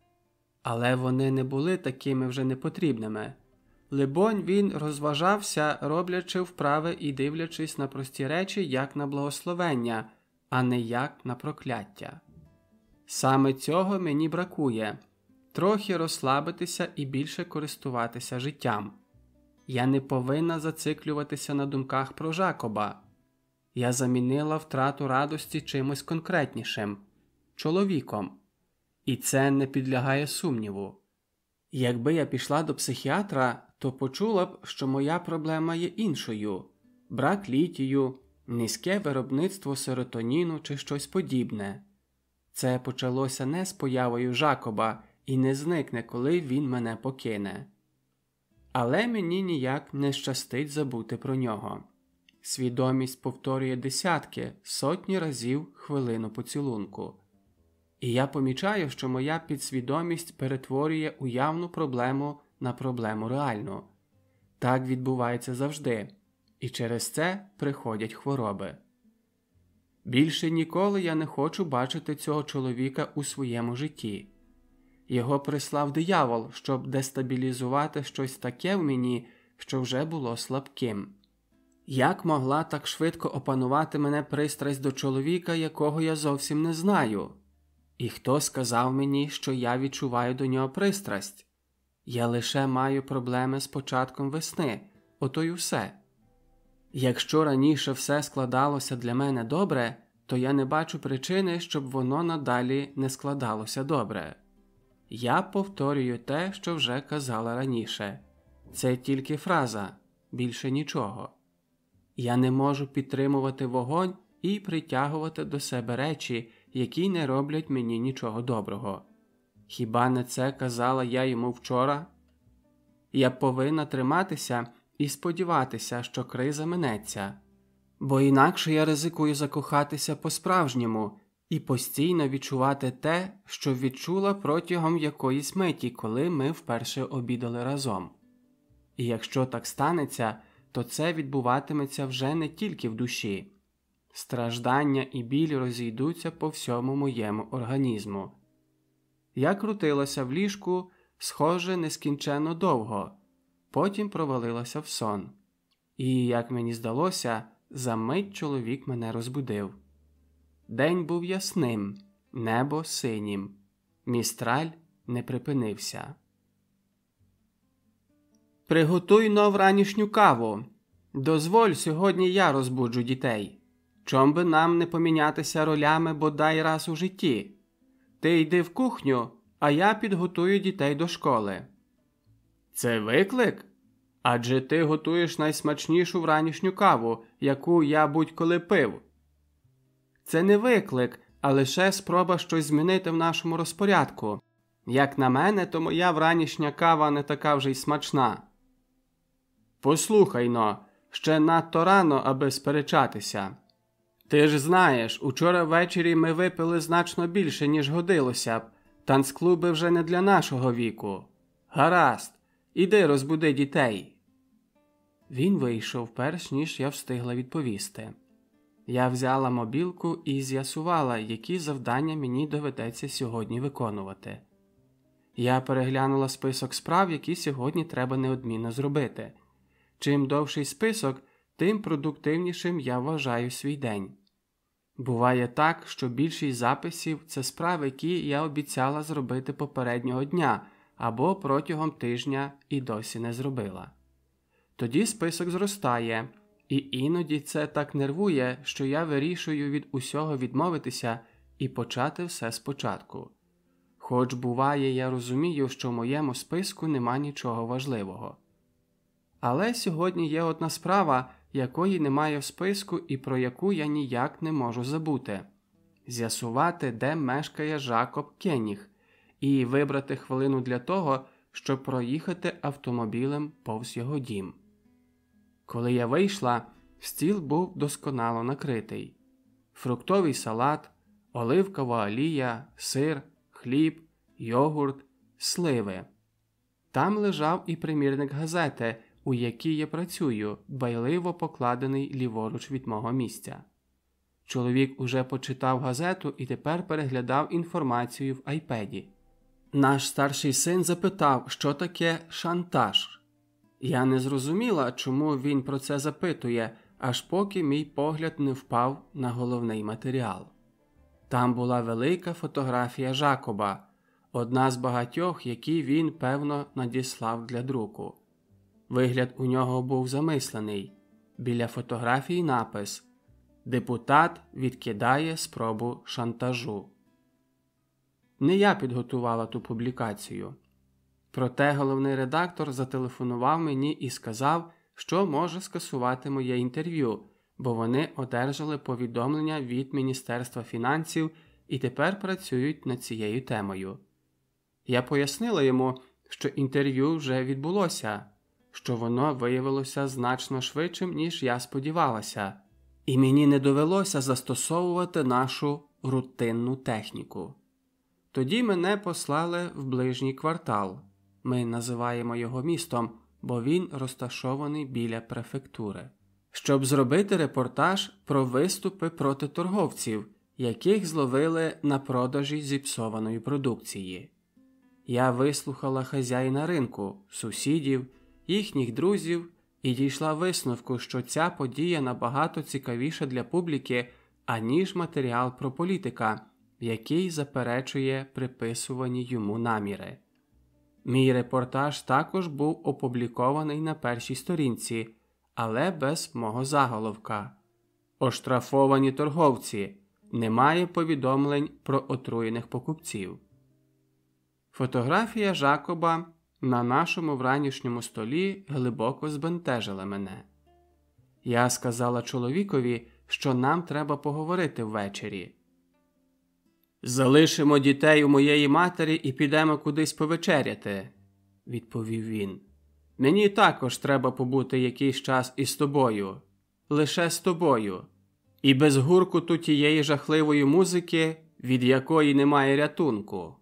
S1: Але вони не були такими вже непотрібними. Либонь, він розважався, роблячи вправи і дивлячись на прості речі як на благословення, а не як на прокляття. Саме цього мені бракує трохи розслабитися і більше користуватися життям. Я не повинна зациклюватися на думках про Жакоба. Я замінила втрату радості чимось конкретнішим чоловіком, і це не підлягає сумніву. Якби я пішла до психіатра, то почула б, що моя проблема є іншою брак літію, низьке виробництво серотоніну чи щось подібне. Це почалося не з появою Жакоба і не зникне, коли він мене покине. Але мені ніяк не щастить забути про нього. Свідомість повторює десятки, сотні разів хвилину поцілунку. І я помічаю, що моя підсвідомість перетворює уявну проблему на проблему реальну. Так відбувається завжди, і через це приходять хвороби. Більше ніколи я не хочу бачити цього чоловіка у своєму житті. Його прислав диявол, щоб дестабілізувати щось таке в мені, що вже було слабким. Як могла так швидко опанувати мене пристрасть до чоловіка, якого я зовсім не знаю? І хто сказав мені, що я відчуваю до нього пристрасть? Я лише маю проблеми з початком весни, ото й усе. Якщо раніше все складалося для мене добре, то я не бачу причини, щоб воно надалі не складалося добре. Я повторюю те, що вже казала раніше це тільки фраза, більше нічого. Я не можу підтримувати вогонь і притягувати до себе речі, які не роблять мені нічого доброго. Хіба не це казала я йому вчора? Я повинна триматися, і сподіватися, що криза минеться, бо інакше я ризикую закохатися по-справжньому і постійно відчувати те, що відчула протягом якоїсь миті, коли ми вперше обідали разом. І якщо так станеться, то це відбуватиметься вже не тільки в душі. Страждання і біль розійдуться по всьому моєму організму. Я крутилася в ліжку, схоже, нескінченно довго, потім провалилася в сон. І, як мені здалося, за мить чоловік мене розбудив. День був ясним, небо синім, містраль не припинився. Приготуй но вранішню каву. Дозволь, сьогодні я розбуджу дітей. Чом би нам не помінятися ролями бодай раз у житті? Ти йди в кухню, а я підготую дітей до школи. Це виклик? Адже ти готуєш найсмачнішу вранішню каву, яку я будь-коли пив. Це не виклик, а лише спроба щось змінити в нашому розпорядку. Як на мене, то моя вранішня кава не така вже й смачна. Послухай но, ще надто рано, аби сперечатися. Ти ж знаєш, учора ввечері ми випили значно більше, ніж годилося б. Танцклуби вже не для нашого віку. Гаразд, іди розбуди дітей. Він вийшов, перш ніж я встигла відповісти. Я взяла мобілку і з'ясувала, які завдання мені доведеться сьогодні виконувати. Я переглянула список справ, які сьогодні треба неодмінно зробити. Чим довший список, тим продуктивнішим я вважаю свій день. Буває так, що більшість записів це справи, які я обіцяла зробити попереднього дня або протягом тижня і досі не зробила. Тоді список зростає, і іноді це так нервує, що я вирішую від усього відмовитися і почати все спочатку. Хоч буває, я розумію, що в моєму списку нема нічого важливого. Але сьогодні є одна справа, якої немає в списку і про яку я ніяк не можу забути з'ясувати, де мешкає Жакоб Кеніг, і вибрати хвилину для того, щоб проїхати автомобілем повз його дім. Коли я вийшла, стіл був досконало накритий фруктовий салат, оливкова олія, сир, хліб, йогурт, сливи. Там лежав і примірник газети, у якій я працюю, байливо покладений ліворуч від мого місця. Чоловік уже почитав газету і тепер переглядав інформацію в айпеді. Наш старший син запитав, що таке шантаж. Я не зрозуміла, чому він про це запитує, аж поки мій погляд не впав на головний матеріал. Там була велика фотографія Жакоба, одна з багатьох, які він, певно, надіслав для друку. Вигляд у нього був замислений. Біля фотографії напис Депутат відкидає спробу шантажу. Не я підготувала ту публікацію. Проте головний редактор зателефонував мені і сказав, що може скасувати моє інтерв'ю, бо вони одержали повідомлення від Міністерства фінансів і тепер працюють над цією темою. Я пояснила йому, що інтерв'ю вже відбулося що воно виявилося значно швидшим, ніж я сподівалася, і мені не довелося застосовувати нашу рутинну техніку. Тоді мене послали в ближній квартал. Ми називаємо його містом, бо він розташований біля префектури, щоб зробити репортаж про виступи проти торговців, яких зловили на продажі зіпсованої продукції. Я вислухала хазяїна ринку, сусідів їхніх друзів і дійшла висновку, що ця подія набагато цікавіша для публіки, аніж матеріал про політика, який заперечує приписувані йому наміри. Мій репортаж також був опублікований на першій сторінці, але без мого заголовка. Оштрафовані торговці. Немає повідомлень про отруєних покупців. Фотографія Жакоба на нашому вранішньому столі глибоко збентежила мене. Я сказала чоловікові, що нам треба поговорити ввечері. Залишимо дітей у моєї матері і підемо кудись повечеряти, відповів він. Мені також треба побути якийсь час із тобою, лише з тобою, і без гуркуту тієї жахливої музики, від якої немає рятунку.